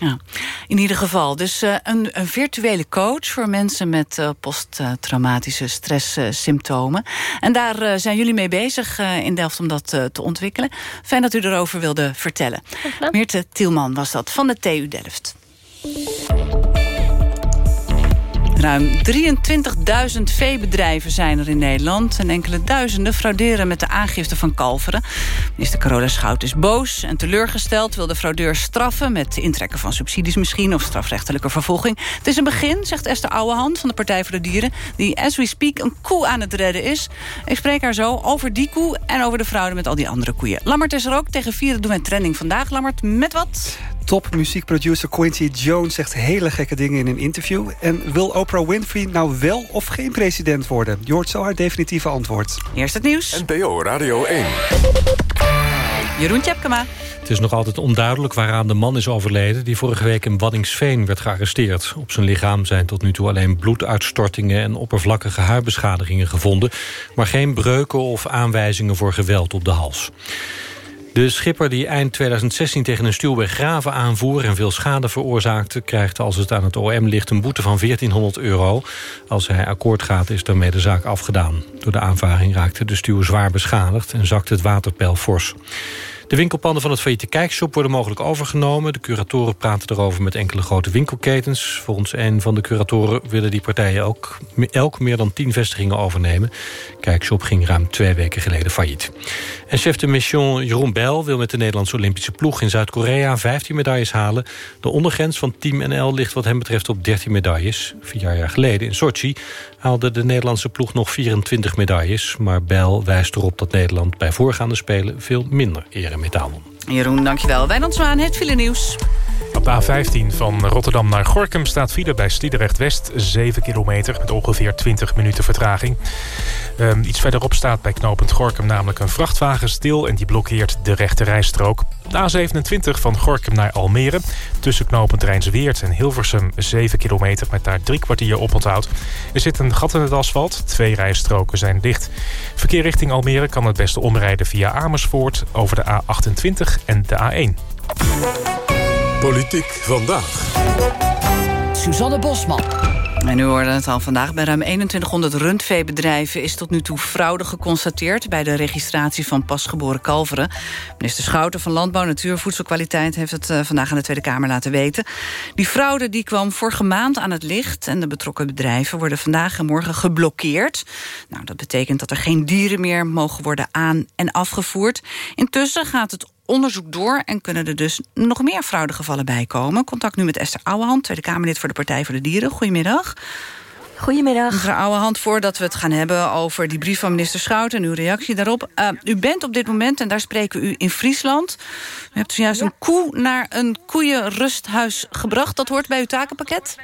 Ja, in ieder geval. Dus uh, een, een, virtuele coach voor mensen met uh, posttraumatische stresssymptomen. en daar uh, zijn jullie mee bezig in Delft om dat te ontwikkelen. Fijn dat u erover wilde vertellen. Meerte Tielman was dat van de TU Delft. Ruim 23.000 veebedrijven zijn er in Nederland... en enkele duizenden frauderen met de aangifte van kalveren. Minister Carola Schout is boos en teleurgesteld... wil de fraudeur straffen met intrekken van subsidies misschien... of strafrechtelijke vervolging. Het is een begin, zegt Esther Ouwehand van de Partij voor de Dieren... die as we speak een koe aan het redden is. Ik spreek haar zo over die koe en over de fraude met al die andere koeien. Lammert is er ook. Tegen vieren doen we trending vandaag. Lammert, met wat? Top muziekproducer Quincy Jones zegt hele gekke dingen in een interview. En wil Oprah Winfrey nou wel of geen president worden? Je hoort zo haar definitieve antwoord. Eerst het nieuws. NPO Radio 1. Jeroen Tjepkema. Het is nog altijd onduidelijk waaraan de man is overleden... die vorige week in Waddingsveen werd gearresteerd. Op zijn lichaam zijn tot nu toe alleen bloeduitstortingen... en oppervlakkige huidbeschadigingen gevonden... maar geen breuken of aanwijzingen voor geweld op de hals. De schipper die eind 2016 tegen een stuw bij Graven aanvoer... en veel schade veroorzaakte... krijgt als het aan het OM ligt een boete van 1400 euro. Als hij akkoord gaat is daarmee de zaak afgedaan. Door de aanvaring raakte de stuw zwaar beschadigd... en zakte het waterpeil fors. De winkelpanden van het failliete Kijkshop worden mogelijk overgenomen. De curatoren praten erover met enkele grote winkelketens. Volgens een van de curatoren willen die partijen ook elk meer dan tien vestigingen overnemen. Kijkshop ging ruim twee weken geleden failliet. En chef de mission Jeroen Bijl wil met de Nederlandse Olympische ploeg in Zuid-Korea 15 medailles halen. De ondergrens van Team NL ligt wat hem betreft op 13 medailles. Vier jaar geleden in Sochi haalde de Nederlandse ploeg nog 24 medailles. Maar Bijl wijst erop dat Nederland bij voorgaande Spelen veel minder eremetaal won. Jeroen, dankjewel. Wijnand Zwaan, het file nieuws. Op de A15 van Rotterdam naar Gorkum staat file bij Sliedrecht-West. 7 kilometer met ongeveer 20 minuten vertraging. Um, iets verderop staat bij knooppunt Gorkum namelijk een vrachtwagen stil... en die blokkeert de rechte rijstrook. De A27 van Gorkum naar Almere. Tussen knooppunt Rijnsweert en Hilversum 7 kilometer... met daar drie kwartier oponthoud. Er zit een gat in het asfalt. Twee rijstroken zijn dicht. Verkeer richting Almere kan het beste omrijden via Amersfoort... over de A28 en de A1. Politiek vandaag. Suzanne Bosman. En u hoorde het al vandaag. Bij ruim 2100 rundveebedrijven is tot nu toe fraude geconstateerd... bij de registratie van pasgeboren kalveren. Minister Schouten van Landbouw, Natuur en Voedselkwaliteit... heeft het eh, vandaag aan de Tweede Kamer laten weten. Die fraude die kwam vorige maand aan het licht... en de betrokken bedrijven worden vandaag en morgen geblokkeerd. Nou, dat betekent dat er geen dieren meer mogen worden aan- en afgevoerd. Intussen gaat het onderzoek door en kunnen er dus nog meer fraudegevallen bij komen. Contact nu met Esther Ouwehand, Tweede Kamerlid voor de Partij voor de Dieren. Goedemiddag. Goedemiddag. Mevrouw Ouwehand, voordat we het gaan hebben over die brief van minister Schouten... en uw reactie daarop. Uh, u bent op dit moment, en daar spreken we u in Friesland... u hebt zojuist een koe naar een koeienrusthuis gebracht. Dat hoort bij uw takenpakket?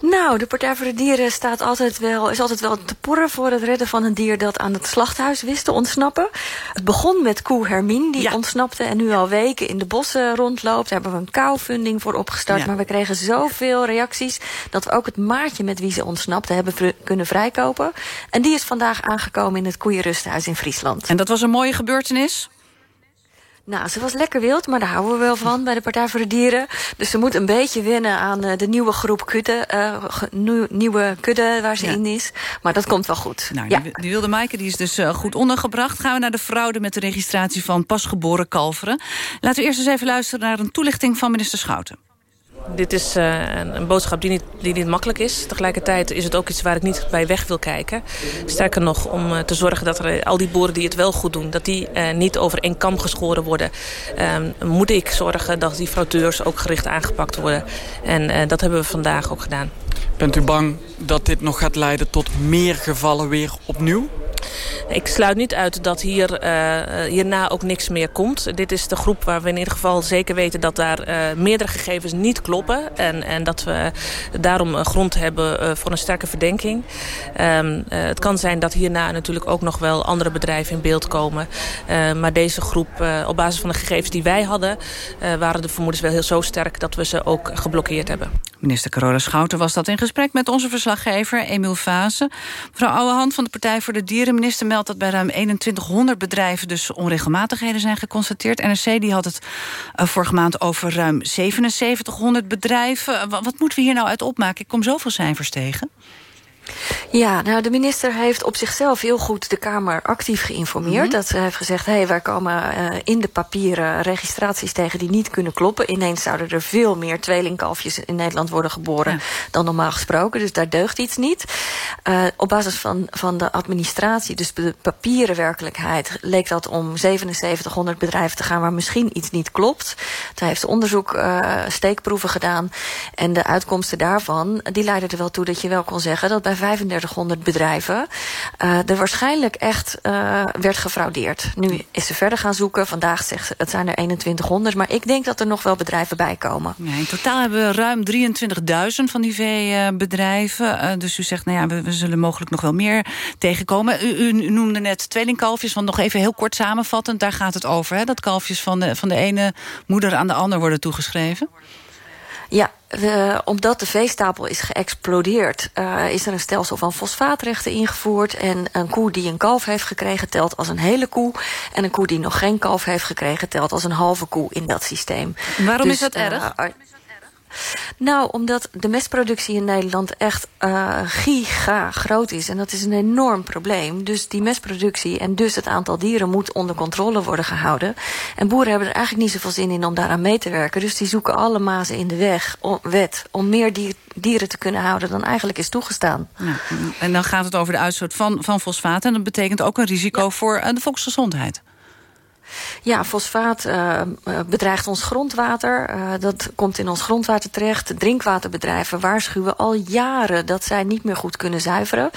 Nou, de Partij voor de Dieren staat altijd wel, is altijd wel te porren voor het redden van een dier dat aan het slachthuis wist te ontsnappen. Het begon met koe Hermine, die ontsnapte en nu al weken in de bossen rondloopt. Daar hebben we een koufunding voor opgestart. Ja. Maar we kregen zoveel reacties dat we ook het maatje met wie ze ontsnapte hebben kunnen vrijkopen. En die is vandaag aangekomen in het koeienrusthuis in Friesland. En dat was een mooie gebeurtenis? Nou, ze was lekker wild, maar daar houden we wel van bij de Partij voor de Dieren. Dus ze moet een beetje wennen aan uh, de nieuwe groep kudde, uh, nieuwe kudde waar ze ja. in is. Maar dat komt wel goed. Nou, ja. die, die wilde Maaike die is dus uh, goed ondergebracht. Gaan we naar de fraude met de registratie van pasgeboren kalveren. Laten we eerst eens even luisteren naar een toelichting van minister Schouten. Dit is uh, een, een, boodschap die niet, die niet makkelijk is. Tegelijkertijd is het ook iets waar ik niet bij weg wil kijken. Sterker nog, om uh, te zorgen dat er, al die boeren die het wel goed doen... dat die niet over één kam geschoren worden... moet ik zorgen dat die fraudeurs ook gericht aangepakt worden. En dat hebben we vandaag ook gedaan. Bent u bang dat dit nog gaat leiden tot meer gevallen weer opnieuw? Ik sluit niet uit dat hier, uh, hierna ook niks meer komt. Dit is de groep waar we in ieder geval zeker weten... dat daar uh, meerdere gegevens niet kloppen. En, en dat we daarom grond hebben uh, voor een sterke verdenking. Um, het kan zijn dat hierna natuurlijk ook nog wel andere bedrijven in beeld komen. maar deze groep, op basis van de gegevens die wij hadden... waren de vermoedens wel heel zo sterk dat we ze ook geblokkeerd hebben. Minister Carola Schouten was dat in gesprek met onze verslaggever Emiel Vaassen. Mevrouw Ouwehand van de Partij voor de Dieren minister meldt dat bij ruim 2100 bedrijven dus onregelmatigheden zijn geconstateerd. NRC die had het uh, vorige maand over ruim 7700 bedrijven. Wat, wat moeten we hier nou uit opmaken? Ik kom zoveel cijfers tegen. Ja, nou de minister heeft op zichzelf heel goed de Kamer actief geïnformeerd. Mm -hmm. Dat ze heeft gezegd, hey, wij komen uh, in de papieren registraties tegen die niet kunnen kloppen. Ineens zouden er veel meer tweelingkalfjes in Nederland worden geboren ja. dan normaal gesproken. Dus daar deugt iets niet. Uh, op basis van, van de administratie, dus de papieren werkelijkheid, leek dat om 7700 bedrijven te gaan waar misschien iets niet klopt. Daar heeft ze onderzoek, uh, steekproeven gedaan. En de uitkomsten daarvan, die leidden er wel toe dat je wel kon zeggen dat bij 3500 bedrijven uh, er waarschijnlijk echt uh, werd gefraudeerd. Nu is ze verder gaan zoeken. Vandaag zegt ze, het zijn er 2100. Maar ik denk dat er nog wel bedrijven bij komen. In totaal hebben we ruim 23.000 van die veebedrijven. Uh, dus u zegt, nou ja, we, we, zullen mogelijk nog wel meer tegenkomen. U, u, noemde net tweelingkalfjes, want nog even heel kort samenvattend. Daar gaat het over, hè, dat kalfjes van de, van de ene moeder aan de ander worden toegeschreven. Ja, uh, omdat de veestapel is geëxplodeerd... Uh, is er een stelsel van fosfaatrechten ingevoerd. En een koe die een kalf heeft gekregen telt als een hele koe. En een koe die nog geen kalf heeft gekregen telt als een halve koe in dat systeem. Waarom dus, is dat erg? Nou, omdat de mestproductie in Nederland echt uh, giga groot is. En dat is een enorm probleem. Dus die mestproductie en dus het aantal dieren moet onder controle worden gehouden. En boeren hebben er eigenlijk niet zoveel zin in om daaraan mee te werken. Dus die zoeken alle mazen in de weg, om, wet om meer dieren te kunnen houden dan eigenlijk is toegestaan. Ja, en dan gaat het over de uitstoot van, van fosfaat. En dat betekent ook een risico voor uh, de volksgezondheid. Ja, fosfaat uh, bedreigt ons grondwater. Uh, dat komt in ons grondwater terecht. Drinkwaterbedrijven waarschuwen al jaren dat zij niet meer goed kunnen zuiveren.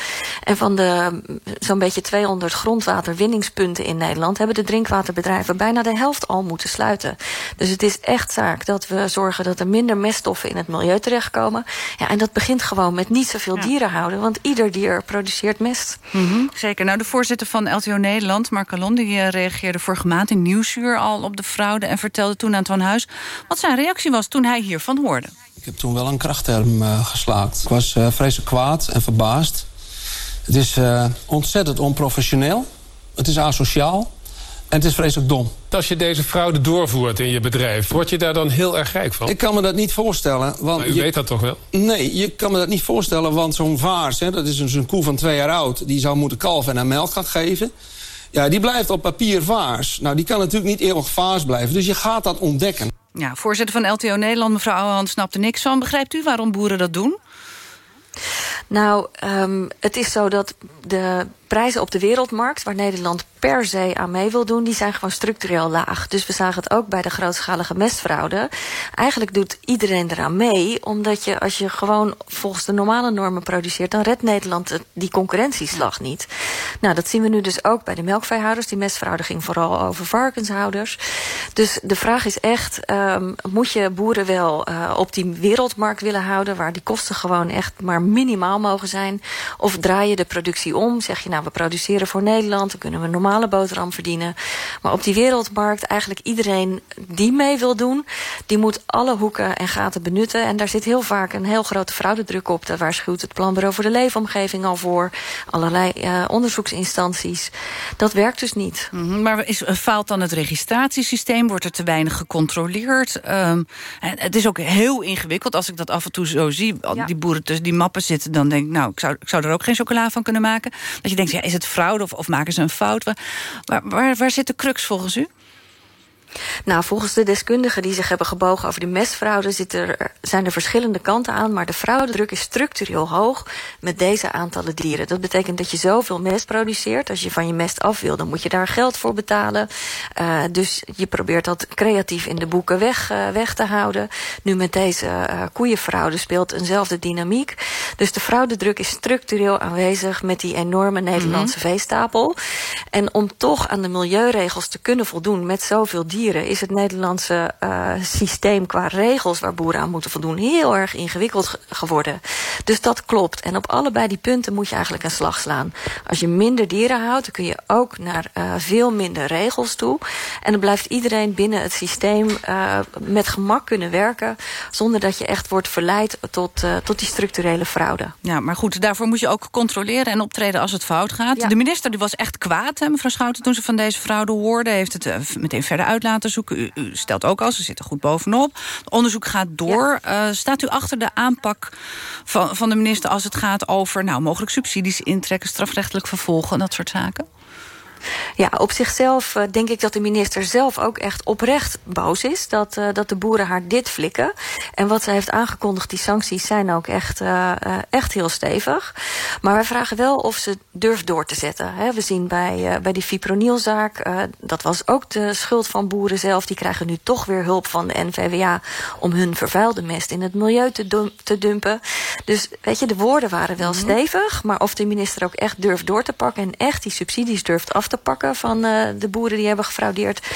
En van de zo'n beetje 200 grondwaterwinningspunten in Nederland... hebben de drinkwaterbedrijven bijna de helft al moeten sluiten. Dus het is echt zaak dat we zorgen dat er minder meststoffen in het milieu terechtkomen. Ja, en dat begint gewoon met niet zoveel ja. dieren houden. Want ieder dier produceert mest. Mm -hmm. Zeker. Nou, de voorzitter van LTO Nederland, Mark Calon... die reageerde vorige maand in Nieuwsuur al op de fraude... en vertelde toen aan Van Huis wat zijn reactie was toen hij hiervan hoorde. Ik heb toen wel een krachtterm uh, geslaakt. Ik was uh, vreselijk kwaad en verbaasd. Het is uh, ontzettend onprofessioneel. Het is asociaal. En het is vreselijk dom. Als je deze fraude doorvoert in je bedrijf... word je daar dan heel erg rijk van? Ik kan me dat niet voorstellen. Want maar u je, weet dat toch wel? Nee, je kan me dat niet voorstellen. Want zo'n vaars, hè, dat is dus een koe van twee jaar oud... die zou moeten kalven en haar melk gaan geven... Ja, die blijft op papier vaars. Nou, die kan natuurlijk niet eeuwig vaars blijven. Dus je gaat dat ontdekken. Ja, voorzitter van LTO Nederland, mevrouw Ouwehand, snapt niks van. Begrijpt u waarom boeren dat doen? Nou, um, het is zo dat de prijzen op de wereldmarkt... waar Nederland per se aan mee wil doen... die zijn gewoon structureel laag. Dus we zagen het ook bij de grootschalige mestfraude. Eigenlijk doet iedereen eraan mee... omdat je als je gewoon volgens de normale normen produceert... dan redt Nederland die concurrentieslag niet. Nou, dat zien we nu dus ook bij de melkveehouders. Die mestfraude ging vooral over varkenshouders. Dus de vraag is echt... Um, moet je boeren wel uh, op die wereldmarkt willen houden... waar die kosten gewoon echt maar minimaal mogen zijn? Of draai je de productie om? Zeg je nou, we produceren voor Nederland... dan kunnen we een normale boterham verdienen. Maar op die wereldmarkt eigenlijk iedereen die mee wil doen... die moet alle hoeken en gaten benutten. En daar zit heel vaak een heel grote fraudedruk op. Daar waarschuwt het Planbureau voor de Leefomgeving al voor. Allerlei uh, onderzoeksinstanties. Dat werkt dus niet. Mm -hmm, maar is, faalt dan het registratiesysteem? Wordt er te weinig gecontroleerd? Um, het is ook heel ingewikkeld als ik dat af en toe zo zie. Ja. Die boeren tussen die mappen zitten, dan denk ik... nou, ik zou, ik zou er ook geen chocola van kunnen maken. Dat je denkt, ja, is het fraude of, of maken ze een fout? Waar, waar, waar zit de crux volgens u? Nou, volgens de deskundigen die zich hebben gebogen over de mestfraude... Zit er, zijn er verschillende kanten aan, maar de fraudedruk is structureel hoog... met deze aantallen dieren. Dat betekent dat je zoveel mest produceert. Als je van je mest af wil, dan moet je daar geld voor betalen. Uh, dus je probeert dat creatief in de boeken weg, uh, weg te houden. Nu met deze uh, koeienfraude speelt eenzelfde dynamiek. Dus de fraudedruk is structureel aanwezig... met die enorme Nederlandse mm -hmm. veestapel. En om toch aan de milieuregels te kunnen voldoen met zoveel dieren dieren is het Nederlandse uh, systeem qua regels waar boeren aan moeten voldoen heel erg ingewikkeld geworden. Dus dat klopt. En op allebei die punten moet je eigenlijk een slag slaan. Als je minder dieren houdt, dan kun je ook naar uh, veel minder regels toe. En dan blijft iedereen binnen het systeem uh, met gemak kunnen werken zonder dat je echt wordt verleid tot, tot die structurele fraude. Ja, maar goed, daarvoor moet je ook controleren en optreden als het fout gaat. Ja. De minister die was echt kwaad, hè, mevrouw Schouten, toen ze van deze fraude hoorde. Heeft het meteen verder uit laten zoeken. U, u, stelt ook al, ze zitten goed bovenop. Het onderzoek gaat door. Ja. Uh, staat u achter de aanpak van, van de minister als het gaat over... nou, mogelijk subsidies intrekken, strafrechtelijk vervolgen en dat soort zaken? Ja, op zichzelf uh, denk ik dat de minister zelf ook echt oprecht boos is... dat, uh, dat de boeren haar dit flikken. En wat ze heeft aangekondigd, die sancties zijn ook echt, uh, echt heel stevig. Maar wij vragen wel of ze durft door te zetten. Hè. We zien bij, bij die fipronilzaak, dat was ook de schuld van boeren zelf. Die krijgen nu toch weer hulp van de NVWA... om hun vervuilde mest in het milieu te, te dumpen. Dus weet je, de woorden waren wel mm -hmm. stevig... maar of de minister ook echt durft door te pakken... en echt die subsidies durft af te pakken van uh, de boeren die hebben gefraudeerd.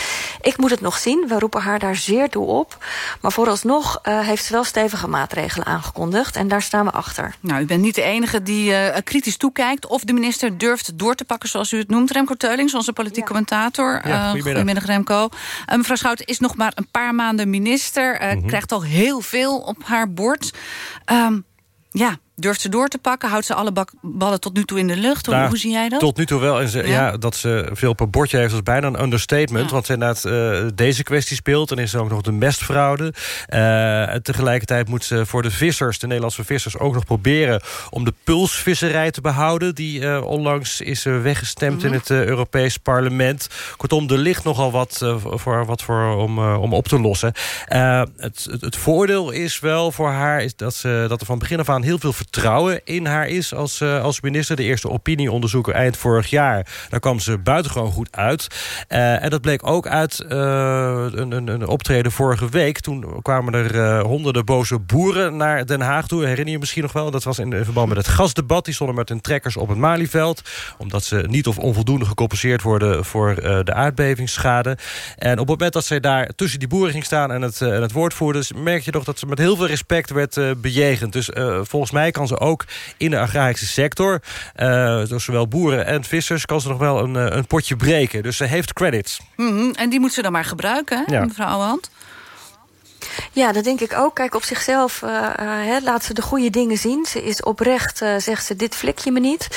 Ik moet het nog zien. We roepen haar daar zeer toe op. Maar vooralsnog uh, heeft ze wel stevige maatregelen aangekondigd. En daar staan we achter. Nou, u bent niet de enige die uh, kritisch toekijkt... of de minister durft door te pakken, zoals u het noemt. Remco Teulings, onze politiek ja. commentator. Ja, goedemiddag. goedemiddag, Remco. mevrouw Schouten is nog maar een paar maanden minister. Mm -hmm. Krijgt al heel veel op haar bord. Um, ja, Durft ze door te pakken? Houdt ze alle ballen tot nu toe in de lucht? Hoe, Nou, hoe zie jij dat? Tot nu toe wel. En ze, Ja? ja? dat ze veel een bordje heeft, is bijna een understatement. Want ze inderdaad eh, deze kwestie speelt. Dan is er ook nog de mestfraude. En tegelijkertijd moet ze voor de vissers, de Nederlandse vissers... ook nog proberen om de pulsvisserij te behouden. Die eh, onlangs is weggestemd Mhm. in het eh, Europees Parlement. Kortom, er ligt nogal wat, voor, wat voor om, om op te lossen. Het, het, het voordeel is wel voor haar... Is dat, ze, dat er van begin af aan heel veel vertrouwen in haar is... als, eh, als minister. De eerste opinieonderzoeken eind vorig jaar... daar kwam ze buitengewoon goed uit. Eh, en dat bleek ook uit eh, een, een, een optreden vorige week. Toen kwamen er honderden boze boeren naar Den Haag toe. Herinner je misschien nog wel? Dat was in, verband met het gasdebat. Die stonden met hun trekkers op het Malieveld. Omdat ze niet of onvoldoende gecompenseerd worden... voor de aardbevingsschade. En op het moment dat zij daar tussen die boeren ging staan... en het, en het woord voerde... merk je toch dat ze met heel veel respect werd bejegend. Dus volgens mij kan ze ook in de agrarische sector... eh, door zowel boeren en vissers... kan ze nog wel een, eh, een potje breken. Dus ze heeft credits. Mhm, En die moet ze dan maar gebruiken, hè, Ja. mevrouw Ouwehand? Ja, dat denk ik ook. Kijk, op zichzelf eh, eh, hè, laat ze de goede dingen zien. Ze is oprecht, eh, zegt ze, dit flik je me niet.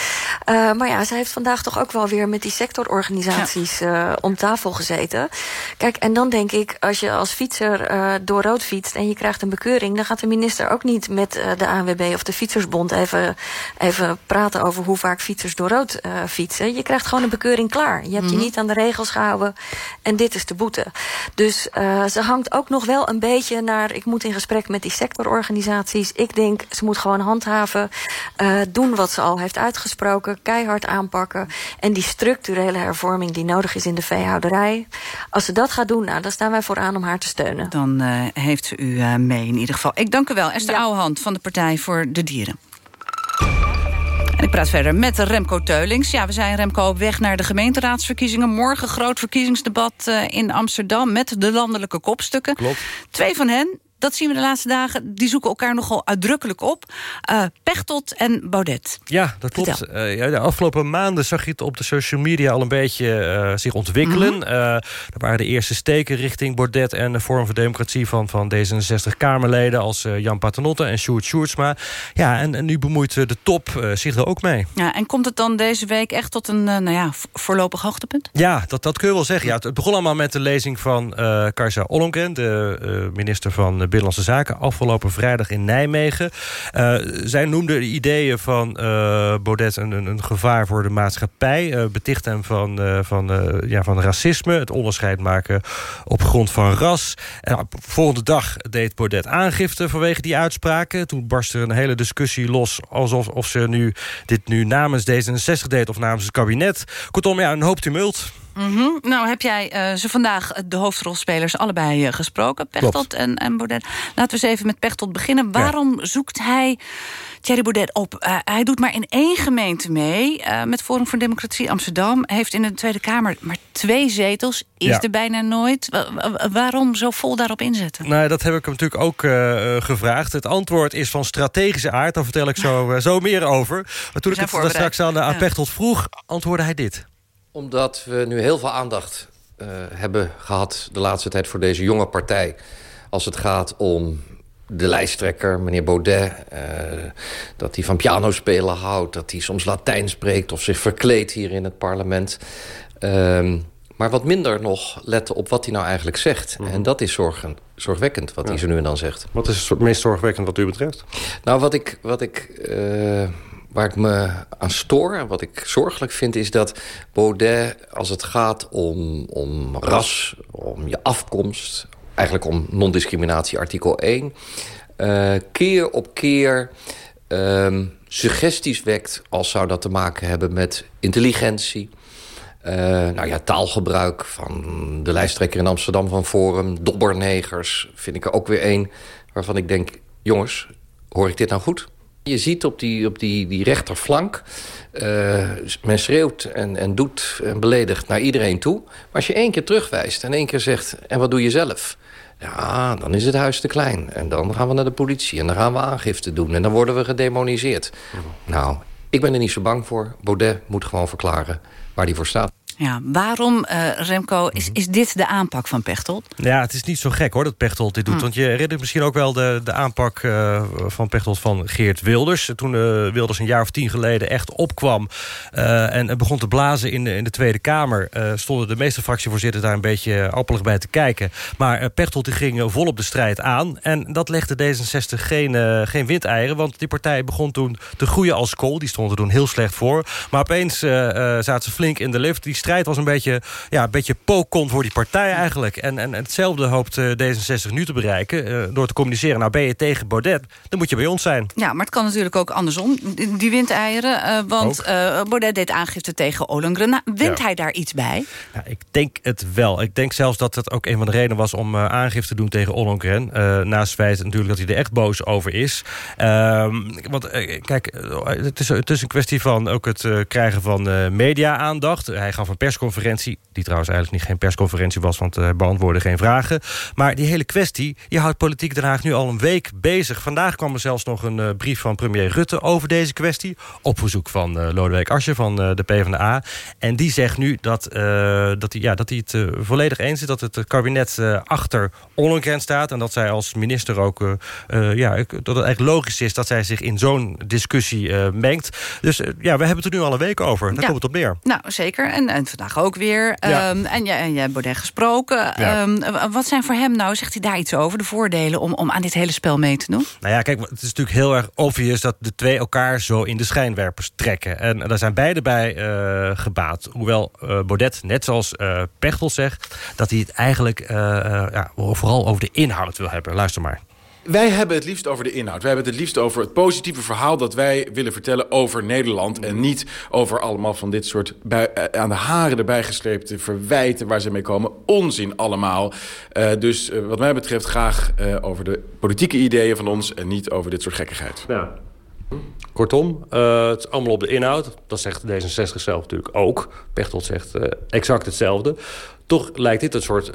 Maar ja, ze heeft vandaag toch ook wel weer met die sectororganisaties om tafel gezeten. Kijk, en dan denk ik, als je als fietser door rood fietst en je krijgt een bekeuring... dan gaat de minister ook niet met de ANWB of de Fietsersbond even, even praten over hoe vaak fietsers door rood fietsen. Je krijgt gewoon een bekeuring klaar. Je hebt je Mhm. niet aan de regels gehouden en dit is de boete. Dus ze hangt ook nog wel een beetje naar... ik moet in gesprek met die sectororganisaties. Ik denk, ze moet gewoon handhaven. eh, doen wat ze al heeft uitgesproken. Keihard aanpakken. En die structurele hervorming die nodig is in de veehouderij. Als ze dat gaat doen, nou, dan staan wij vooraan om haar te steunen. Dan eh, heeft ze u eh, mee in ieder geval. Ik dank u wel, Esther Ouwehand van de Partij voor de Dieren. Praat verder met Remco Teulings. Ja, we zijn Remco op weg naar de gemeenteraadsverkiezingen. Morgen groot verkiezingsdebat eh, in Amsterdam met de landelijke kopstukken. Klopt. Twee van hen, dat zien we de laatste dagen, die zoeken elkaar nogal uitdrukkelijk op. Eh Pechtold en Baudet. Ja, dat klopt. Eh, ja, de afgelopen maanden zag je het op de social media al een beetje eh, zich ontwikkelen. Eh, er waren de eerste steken richting Bordet en de Vorm voor Democratie van, van D66-Kamerleden als Jan Paternotte en Sjoerd Sjoerdsma. Ja, en, en nu bemoeit de top zich er ook mee. Ja, en komt het dan deze week echt tot een nou ja, vo- voorlopig hoogtepunt? Ja, dat, dat kun je wel zeggen. Ja, het, begon allemaal met de lezing van Karza Ollongren... de minister van Binnenlandse Zaken... afgelopen vrijdag in Nijmegen. Eh, zij noemde de ideeën van eh, Baudet een, een, gevaar voor de maatschappij. eh beticht hem van, van, ja, van racisme. Het onderscheid maken op grond van ras. En, volgende dag deed Baudet aangifte vanwege die uitspraken. Toen barstte er een hele discussie los... alsof of ze nu, dit nu namens D66 deed of namens het kabinet. Kortom, ja, een hoop tumult. Mhm. Nou, heb jij eh, ze vandaag, eh, de hoofdrolspelers, allebei eh, gesproken. Pechtold en, en Baudet. Laten we eens even met Pechtold beginnen. Waarom zoekt hij Thierry Baudet op? Hij doet maar in één gemeente mee. met Forum voor Democratie Amsterdam. Heeft in de Tweede Kamer maar twee zetels. Is Ja. er bijna nooit. Wa- wa- waarom zo vol daarop inzetten? Nou, dat heb ik hem natuurlijk ook gevraagd. Het antwoord is van strategische aard. Daar vertel ik zo, zo meer over. Maar toen ik het straks aan, aan Ja. Pechtold vroeg, antwoordde hij dit. Omdat we nu heel veel aandacht eh, hebben gehad de laatste tijd voor deze jonge partij. Als het gaat om de lijsttrekker, meneer Baudet. eh, dat hij van piano spelen houdt. Dat hij soms Latijn spreekt of zich verkleedt hier in het parlement. Ehm, maar wat minder nog letten op wat hij nou eigenlijk zegt. En dat is zorgen, zorgwekkend, wat hij zo nu en dan zegt. Wat is het meest zorgwekkend wat u betreft? Nou, wat ik, wat ik, eh, waar ik me aan stoor en wat ik zorgelijk vind... is dat Baudet, als het gaat om, om ras, om je afkomst... eigenlijk om non-discriminatie, artikel 1... eh, keer op keer ehm, suggesties wekt... als zou dat te maken hebben met intelligentie... Eh, nou ja, taalgebruik van de lijsttrekker in Amsterdam van Forum... dobbernegers, vind ik er ook weer één... waarvan ik denk, jongens, hoor ik dit nou goed? Je ziet op die, op die, die rechterflank... eh, men schreeuwt en, en doet en beledigt naar iedereen toe. Maar als je één keer terugwijst en één keer zegt... en wat doe je zelf? Ja, dan is het huis te klein. En dan gaan we naar de politie en dan gaan we aangifte doen... en dan worden we gedemoniseerd. Nou, ik ben er niet zo bang voor. Baudet moet gewoon verklaren waar hij voor staat. Ja, waarom, uh, Remco, is, is dit de aanpak van Pechtold? Ja, het is niet zo gek hoor dat Pechtold dit doet. Mm. Want je herinnert misschien ook wel de, de aanpak uh, van Pechtold van Geert Wilders. Toen uh, Wilders een jaar of tien geleden echt opkwam... en begon te blazen in de, in de Tweede Kamer... stonden de meeste fractievoorzitters daar een beetje appelig bij te kijken. Maar Pechtold die ging volop de strijd aan. En dat legde D66 geen, geen windeieren. Want die partij begon toen te groeien als kool. Die stond er toen heel slecht voor. Maar opeens zaten ze flink in de lift... Die strijd was een beetje, ja, een beetje pookon voor die partij eigenlijk. En, en hetzelfde hoopt uh, D66 nu te bereiken uh, door te communiceren. Nou, ben je tegen Baudet, dan moet je bij ons zijn. Ja, maar het kan natuurlijk ook andersom, die windeieren. Uh, want Baudet deed aangifte tegen Ollongren. Nou, wint ja. hij daar iets bij? Ja, ik denk het wel. Ik denk zelfs dat het ook een van de redenen was om aangifte te doen tegen Ollongren. naast het feit natuurlijk dat hij er echt boos over is. Ehm, want kijk, het is, het is een kwestie van ook het krijgen van media-aandacht. Hij gaf een persconferentie... die trouwens eigenlijk niet geen persconferentie was... want hij beantwoordde geen vragen. Maar die hele kwestie die houdt Politiek Den Haag nu al een week bezig. Vandaag kwam er zelfs nog een uh, brief van premier Rutte over deze kwestie... op verzoek van uh, Lodewijk Asscher van uh, de PvdA. En die zegt nu dat, dat, hij, ja, dat hij het volledig eens is... dat het kabinet achter Ollongren staat... en dat zij als minister ook... ja, dat het eigenlijk logisch is dat zij zich in zo'n discussie mengt. Dus ja, we hebben het er nu al een week over. Daar ja. komt het op neer. Nou, zeker. En, en vandaag ook weer. Ja. Um, en, jij, en jij hebt Baudet gesproken. Ja. Um, wat zijn voor hem nou, zegt hij daar iets over... de voordelen om, om aan dit hele spel mee te doen? Nou ja, kijk, het is natuurlijk heel erg obvious... dat de twee elkaar zo in de schijnwerpers trekken. En daar zijn beide bij uh, gebaat. Hoewel uh, Baudet, net zoals uh, Pechtel zegt... dat hij het eigenlijk ja, vooral over de inhoud wil hebben. Luister maar. Wij hebben het liefst over de inhoud. Wij hebben het liefst over het positieve verhaal dat wij willen vertellen over Nederland. En niet over allemaal van dit soort uh, aan de haren erbij gesleepte verwijten waar ze mee komen. Onzin allemaal. Uh, dus uh, wat mij betreft graag over de politieke ideeën van ons en niet over dit soort gekkigheid. Ja. Kortom, het is allemaal op de inhoud. Dat zegt D66 zelf natuurlijk ook. Pechtold zegt exact hetzelfde. Toch lijkt dit een soort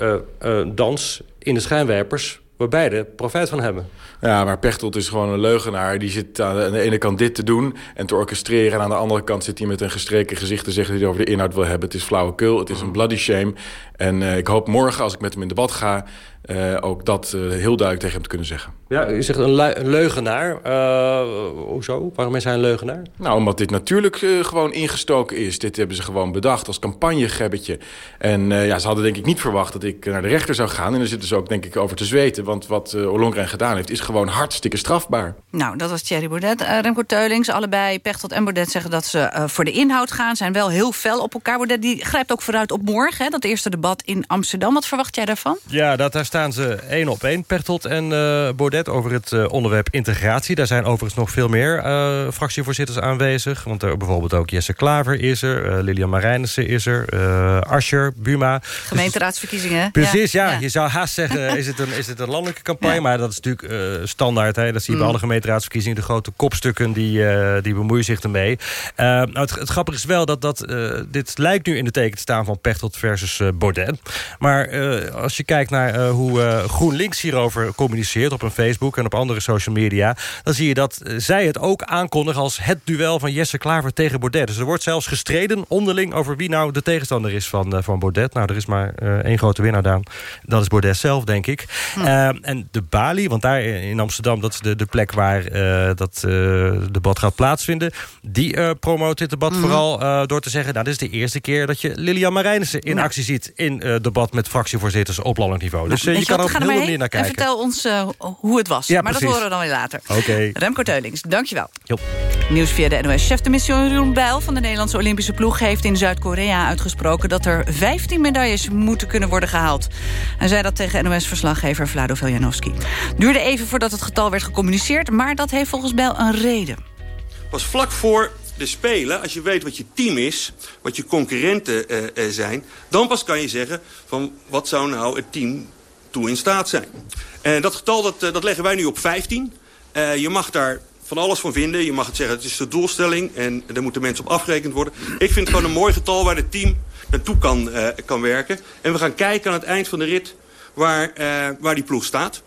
dans in de schijnwerpers waar beide profijt van hebben. Ja, maar Pechtold is gewoon een leugenaar. Die zit aan de ene kant dit te doen en te orchestreren... en aan de andere kant zit hij met een gestreken gezicht te zeggen... dat hij over de inhoud wil hebben. Het is flauwekul, het is een bloody shame. En uh, ik hoop morgen, als ik met hem in debat ga... Uh, ook dat uh, heel duidelijk tegen hem te kunnen zeggen. Ja, u zegt een, een leugenaar. Uh, hoezo? Waarom is hij een leugenaar? Nou, omdat dit natuurlijk gewoon ingestoken is. Dit hebben ze gewoon bedacht als campagnegebbetje. En ja, ze hadden denk ik niet verwacht dat ik naar de rechter zou gaan. En daar zitten ze ook denk ik over te zweten. Want wat uh, Ollongren gedaan heeft, is gewoon hartstikke strafbaar. Nou, dat was Thierry Baudet. Remco Teulings, allebei Pechtold en Baudet zeggen dat ze voor de inhoud gaan. Zijn wel heel fel op elkaar. Baudet die grijpt ook vooruit op morgen, hè, dat eerste debat in Amsterdam. Wat verwacht jij daarvan? Ja, dat daar staan ze één op één, Pechtold en uh, Baudet... over het uh, onderwerp integratie. Daar zijn overigens nog veel meer uh, fractievoorzitters aanwezig. Want er bijvoorbeeld ook Jesse Klaver is er... Lilian Marijnissen is er, Ascher, Buma. Gemeenteraadsverkiezingen. Dus, precies, ja, ja, Je zou haast zeggen, is het een, is het een landelijke campagne? Ja. Maar dat is natuurlijk standaard. Hè? Dat zie je mm. bij alle gemeenteraadsverkiezingen. De grote kopstukken, die, die bemoeien zich ermee. nou, het, het, grappige is wel dat, dat dit lijkt nu in de teken te staan... van Pechtold versus Baudet. Maar als je kijkt naar hoe uh, GroenLinks hierover communiceert op een Facebook en op andere social media... dan zie je dat zij het ook aankondigen als het duel van Jesse Klaver tegen Baudet. Dus er wordt zelfs gestreden onderling over wie nou de tegenstander is van, uh, van Baudet. Nou, er is maar één grote winnaar dan. Dat is Baudet zelf, denk ik. Hm. en de Bali, want daar in Amsterdam, dat is de, de plek waar dat debat gaat plaatsvinden... die promoot dit debat hm. vooral door te zeggen... nou, dit is de eerste keer dat je Lilian Marijnissen in actie ziet... in debat met fractievoorzitters op landelijk niveau. Dus je kan er maar heen en vertel ons uh, hoe het was. Ja, maar precies. dat horen we dan weer later. Oké. Okay. Remco Teulings, dankjewel. Nieuws via de NOS. Chef de mission Jeroen Bijl van de Nederlandse Olympische ploeg... heeft in Zuid-Korea uitgesproken dat er 15 medailles moeten kunnen worden gehaald. Hij zei dat tegen NOS-verslaggever Vlado Veljanovski. Duurde even voordat het getal werd gecommuniceerd... maar dat heeft volgens Bijl een reden. Pas vlak voor de Spelen, als je weet wat je team is, wat je concurrenten uh, uh, zijn... dan pas kan je zeggen van wat zou nou het team toe in staat zijn. En dat getal dat, dat leggen wij nu op 15. Uh, je mag daar van alles van vinden. Je mag het zeggen, het is de doelstelling en daar moeten mensen op afgerekend worden. Ik vind het gewoon een mooi getal waar het team naartoe kan, kan werken. En we gaan kijken aan het eind van de rit waar, waar die ploeg staat.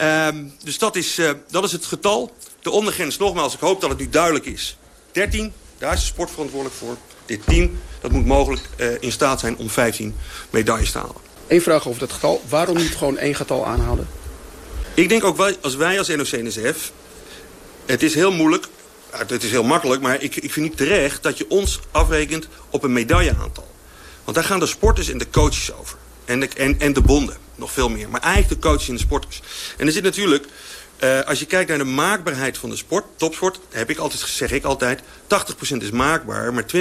Uh, dus dat is, dat is het getal. De ondergrens nogmaals, ik hoop dat het nu duidelijk is. 13, Daar is de sport verantwoordelijk voor. Dit team dat moet mogelijk in staat zijn om 15 medailles te halen. Eén vraag over dat getal. Waarom niet gewoon één getal aanhouden? Ik denk ook wij, als wij als NOC-NSF... Het is heel moeilijk, het is heel makkelijk... maar ik, ik vind niet terecht dat je ons afrekent op een medailleaantal. Want daar gaan de sporters en de coaches over. En de, en, en de bonden, nog veel meer. Maar eigenlijk de coaches en de sporters. En er zit natuurlijk... Uh, als je kijkt naar de maakbaarheid van de sport, topsport, heb ik altijd, zeg ik altijd, 80% is maakbaar, maar 20%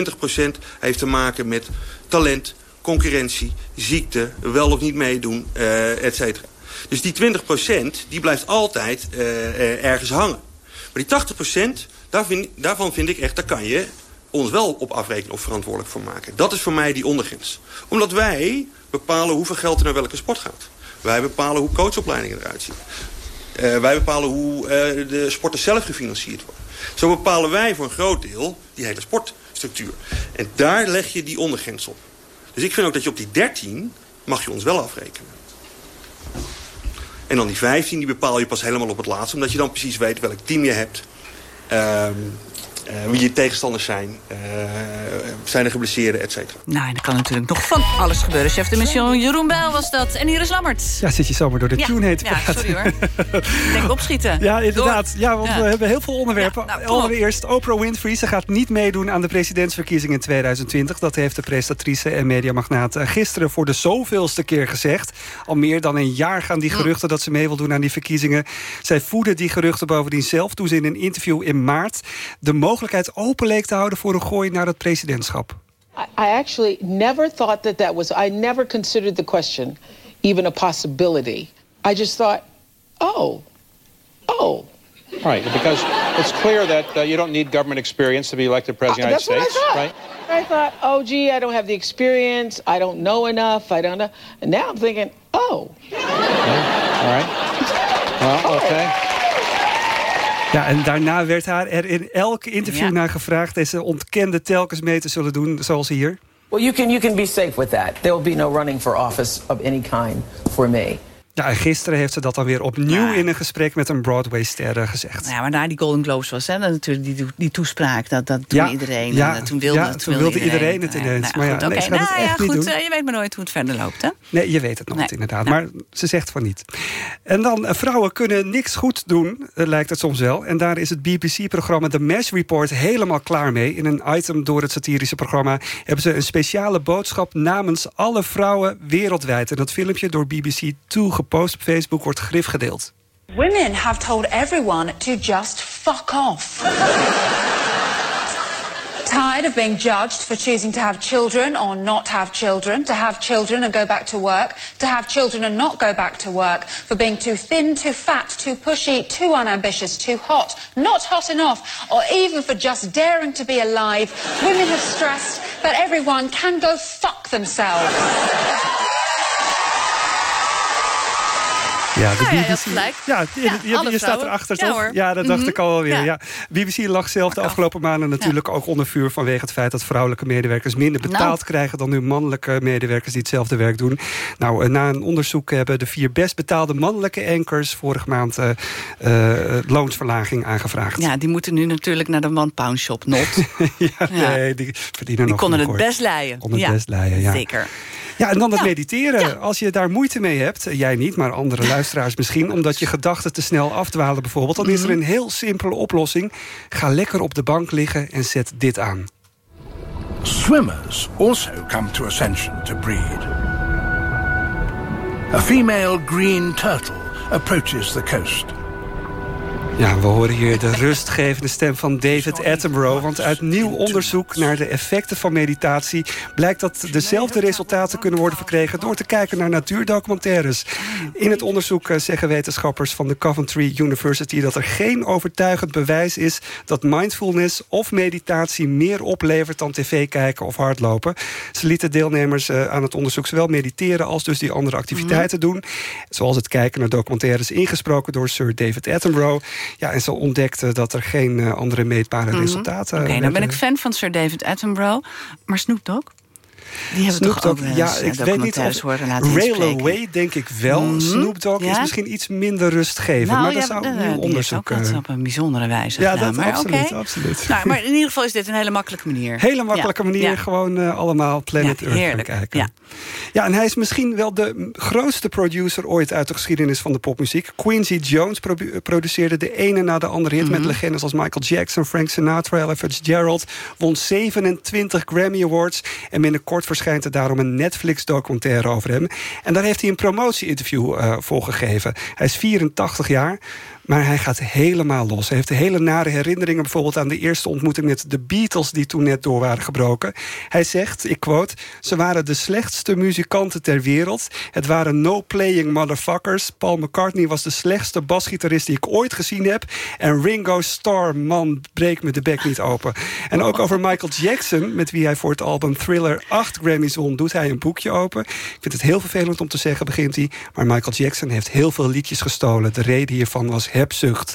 heeft te maken met talent, concurrentie, ziekte, wel of niet meedoen, uh, et cetera. Dus die 20% die blijft altijd uh, ergens hangen. Maar die 80%, daar daarvan vind ik echt, daar kan je ons wel op afrekenen of verantwoordelijk voor maken. Dat is voor mij die ondergrens. Omdat wij bepalen hoeveel geld er naar welke sport gaat. Wij bepalen hoe coachopleidingen eruit zien. Wij bepalen hoe de sporten zelf gefinancierd worden. Zo bepalen wij voor een groot deel die hele sportstructuur. En daar leg je die ondergrens op. Dus ik vind ook dat je op die 13 mag je ons wel afrekenen. En dan die 15 die bepaal je pas helemaal op het laatste. Omdat je dan precies weet welk team je hebt. Um, uh, wie je tegenstanders zijn. Uh, zijn er geblesseerden, et cetera. Nou, en er kan natuurlijk nog van alles gebeuren. Chef de mission Jeroen Bijl was dat. En hier is Lammert. Ja, zit je zomaar door de ja. tune heen te Ja, sorry hoor. Ik denk opschieten. Ja, inderdaad. Door. Ja, want Ja. we hebben heel veel onderwerpen. Ja, nou. Allereerst, Oprah Winfrey. Ze gaat niet meedoen aan de presidentsverkiezingen in 2020. Dat heeft de presentatrice en mediamagnaat eh, gisteren voor de zoveelste keer gezegd. Al meer dan een jaar gaan die geruchten dat ze mee wil doen aan die verkiezingen. Zij voedde die geruchten bovendien zelf toen ze in een interview in maart de mogelijkheid open leek te houden voor een gooi naar het presidentschap. I I actually never thought that that was, I never considered the question even a possibility. I just thought, oh, oh. Right, because it's clear that uh, you don't need government experience to be elected president of the That's United what I States, thought. right? I thought, oh, gee, I don't have the experience. I don't know enough. I don't know. And now I'm thinking, oh. All right. Well, okay. Ja, en daarna werd haar er in elk interview Ja. naar gevraagd... en ze ontkende telkens mee te zullen doen, zoals hier. Well, you can, you can be safe with that. There will be no running for office of any kind for me. Ja, en gisteren heeft ze dat dan weer opnieuw in een gesprek met een Broadway-ster eh, gezegd. Ja, maar na die Golden Globes was hè, natuurlijk die, die toespraak. Dat, dat toen Ja, iedereen. ja, en, eh, toen wilde, ja, toen wilde iedereen het Nou, ineens. nou, Maar ja, goed, nee, gaat het Nou echt niet goed, doen. eh, je weet maar nooit hoe het verder loopt, hè? Nee, je weet het nooit inderdaad. Maar ze zegt van niet. En dan, eh, vrouwen kunnen niks goed doen, eh, lijkt het soms wel. En daar is het BBC-programma The Mash Report helemaal klaar mee. In een item door het satirische programma... hebben ze een speciale boodschap namens alle vrouwen wereldwijd. En dat filmpje door BBC 2 gepost op Facebook wordt grif gedeeld. Women have told everyone to just fuck off. Tired of being judged for choosing to have children or not have children, to have children and go back to work, to have children and not go back to work, for being too thin, too fat, too pushy, too unambitious, too hot, not hot enough, or even for just daring to be alive. Women have stressed that everyone can go fuck themselves. Ja, de Nou ja, je BBC. had gelijk. Ja, je, Ja, je- alle je staat erachter, toch? Ja, dat dacht Mhm. ik al alweer. Ja. Ja. BBC lag zelf de afgelopen maanden natuurlijk ook onder vuur... vanwege het feit dat vrouwelijke medewerkers minder betaald Nou. krijgen... dan hun mannelijke medewerkers die hetzelfde werk doen. Nou, eh, na een onderzoek hebben de vier best betaalde mannelijke anchors... vorige maand eh, eh, loonsverlaging aangevraagd. Ja, die moeten nu natuurlijk naar de one pound shop, not. ja, nee, die verdienen Die nog konden genoeg, het best leiden. Konden het best leiden, ja. Zeker. Ja, en dan dat mediteren. Als je daar moeite mee hebt, eh, jij niet, maar andere luisteraars misschien... omdat je gedachten te snel afdwalen bijvoorbeeld... dan is Mhm. er een heel simpele oplossing. Ga lekker op de bank liggen en zet dit aan. Swimmers also come to Ascension to breed. A female green turtle approaches the coast. Ja, we horen hier de rustgevende stem van David Attenborough. Want uit nieuw onderzoek naar de effecten van meditatie... blijkt dat dezelfde resultaten kunnen worden verkregen... door te kijken naar natuurdocumentaires. In het onderzoek eh, zeggen wetenschappers van de Coventry University... dat er geen overtuigend bewijs is dat mindfulness of meditatie... meer oplevert dan tv kijken of hardlopen. Ze lieten deelnemers eh, aan het onderzoek zowel mediteren... als dus die andere activiteiten doen. Zoals het kijken naar documentaires ingesproken door Sir David Attenborough. Ja, en ze ontdekten dat er geen eh, andere meetbare Mhm. resultaten Oké, dan ben ik fan van Sir David Attenborough. Maar Snoop Dogg? Die hebben Snoop toch ook Dogg, wel ja, eens, eh, ik weet niet of horen laten Rail inspreken. Away denk ik wel. Mhm. Snoop Dogg is misschien iets minder rustgevend. Nou, maar dat zou een nieuw onderzoek... dat eh, op een bijzondere wijze Ja, gedaan. dat maar absoluut, absoluut. Nou, maar in ieder geval is dit een hele makkelijke manier. Hele makkelijke Ja, manier, gewoon eh, allemaal Planet Earth heerlijk, gaan kijken. ja. Ja, en hij is misschien wel de grootste producer ooit uit de geschiedenis van de popmuziek. Quincy Jones produ- produceerde de ene na de andere hit... met Mhm. legendes als Michael Jackson, Frank Sinatra, Ella Fitzgerald. Won 27 Grammy Awards. En binnenkort verschijnt er daarom een Netflix-documentaire over hem. En daar heeft hij een promotie-interview eh, voor gegeven. Hij is 84 jaar... Maar hij gaat helemaal los. Hij heeft hele nare herinneringen bijvoorbeeld aan de eerste ontmoeting met de Beatles die toen net door waren gebroken. Hij zegt, ik quote, ze waren de slechtste muzikanten ter wereld. Het waren no-playing motherfuckers. Paul McCartney was de slechtste basgitarist die ik ooit gezien heb. En Ringo Starr, man, breek me de bek niet open. En ook over Michael Jackson, met wie hij voor het album Thriller acht Grammys won, doet hij een boekje open. Ik vind het heel vervelend om te zeggen, begint hij. Maar Michael Jackson heeft heel veel liedjes gestolen. De reden hiervan was hebzucht.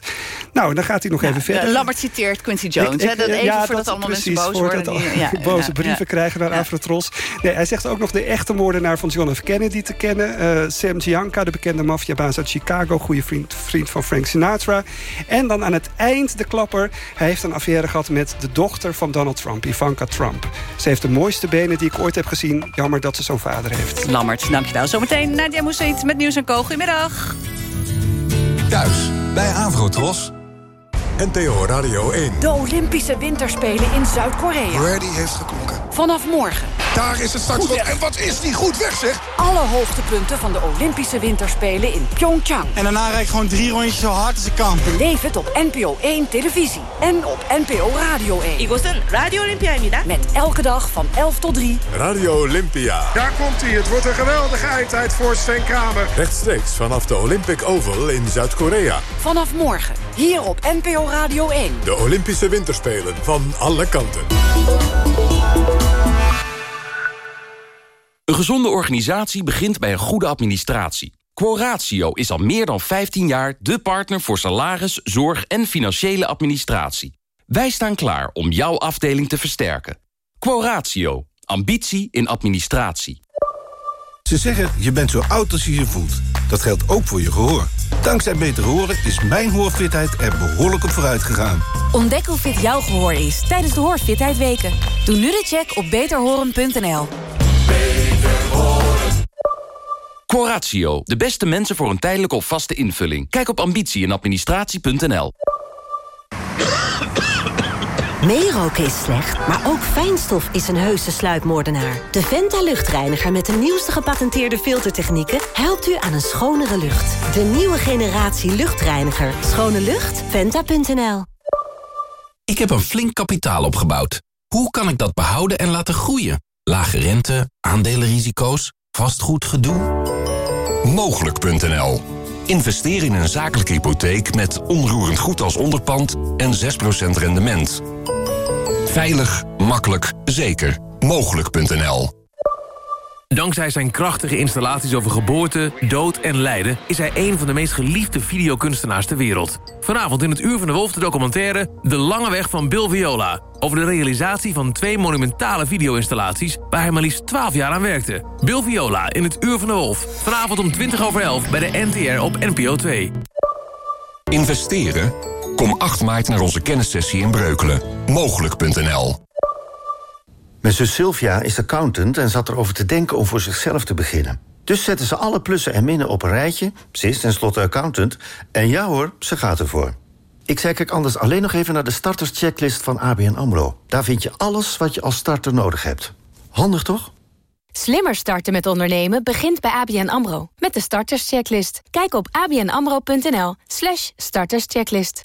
Nou, dan gaat hij nog even verder. Eh, Lambert citeert Quincy Jones. Ik- hè, ik- dat even ja, voordat allemaal precies, mensen boos worden. die- ja, boze brieven krijgen naar Afrotros. Nee, hij zegt ook nog de echte moordenaar van John F. Kennedy te kennen. Eh, Sam Gianca, de bekende maffiabaas uit Chicago. Goede vriend, vriend van Frank Sinatra. En dan aan het eind de klapper. Hij heeft een affaire gehad met de dochter van Donald Trump, Ivanka Trump. Ze heeft de mooiste benen die ik ooit heb gezien. Jammer dat ze zo'n vader heeft. Lammert, dankjewel. Zometeen Nadia Moussaïd met Nieuws en Co. Goedemiddag. Thuis bij Avrotros. NTO Radio 1. De Olympische Winterspelen in Zuid-Korea. Brady heeft geklonken. Vanaf morgen. Daar is het startschot. En wat is die goed weg, zeg! Alle hoogtepunten van de Olympische Winterspelen in Pyeongchang. En daarna rijd ik gewoon drie rondjes zo hard als ik kan. Beleef het op NPO 1 televisie en op NPO Radio 1. 이곳은 Radio Olympia입니다. Met elke dag van 11 tot 3. Radio Olympia. Daar komt hij. Het wordt een geweldige eindtijd voor Sven Kramer. Rechtstreeks vanaf de Olympic Oval in Zuid-Korea. Vanaf morgen, hier op NPO Radio 1. De Olympische Winterspelen van alle kanten. Een gezonde organisatie begint bij een goede administratie. Quoratio is al meer dan 15 jaar de partner voor salaris, zorg en financiële administratie. Wij staan klaar om jouw afdeling te versterken. Quoratio. Ambitie in administratie. Ze zeggen, je bent zo oud als je je voelt. Dat geldt ook voor je gehoor. Dankzij Beter Horen is mijn hoorfitheid er behoorlijk op vooruit gegaan. Ontdek hoe fit jouw gehoor is tijdens de Hoorfitheid Weken. Doe nu de check op beterhoren.nl. Quoratio. De beste mensen voor een tijdelijke of vaste invulling. Kijk op ambitie en administratie.nl. Meeroken is slecht, maar ook fijnstof is een heuse sluipmoordenaar. De Venta luchtreiniger met de nieuwste gepatenteerde filtertechnieken... helpt u aan een schonere lucht. De nieuwe generatie luchtreiniger. Schone lucht? Venta.nl Ik heb een flink kapitaal opgebouwd. Hoe kan ik dat behouden en laten groeien? Lage rente, aandelenrisico's, vastgoedgedoe? Mogelijk.nl Investeer in een zakelijke hypotheek met onroerend goed als onderpand en 6% rendement. Veilig, makkelijk, zeker. Mogelijk.nl Dankzij zijn krachtige installaties over geboorte, dood en lijden... is hij een van de meest geliefde videokunstenaars ter wereld. Vanavond in het Uur van de Wolf de documentaire... De Lange Weg van Bill Viola... over de realisatie van twee monumentale video-installaties... waar hij maar liefst 12 jaar aan werkte. Bill Viola in het Uur van de Wolf. Vanavond om 20 over 11 bij de NTR op NPO 2. Investeren? Kom 8 maart naar onze kennissessie in Breukelen. Mogelijk.nl Mijn zus Sylvia is accountant en zat erover te denken om voor zichzelf te beginnen. Dus zetten ze alle plussen en minnen op een rijtje. Ze is tenslotte accountant. En ja hoor, ze gaat ervoor. Ik zei kijk anders alleen nog even naar de starterschecklist van ABN AMRO. Daar vind je alles wat je als starter nodig hebt. Handig toch? Slimmer starten met ondernemen begint bij ABN AMRO. Met de starterschecklist. Kijk op abnamro.nl starterschecklist.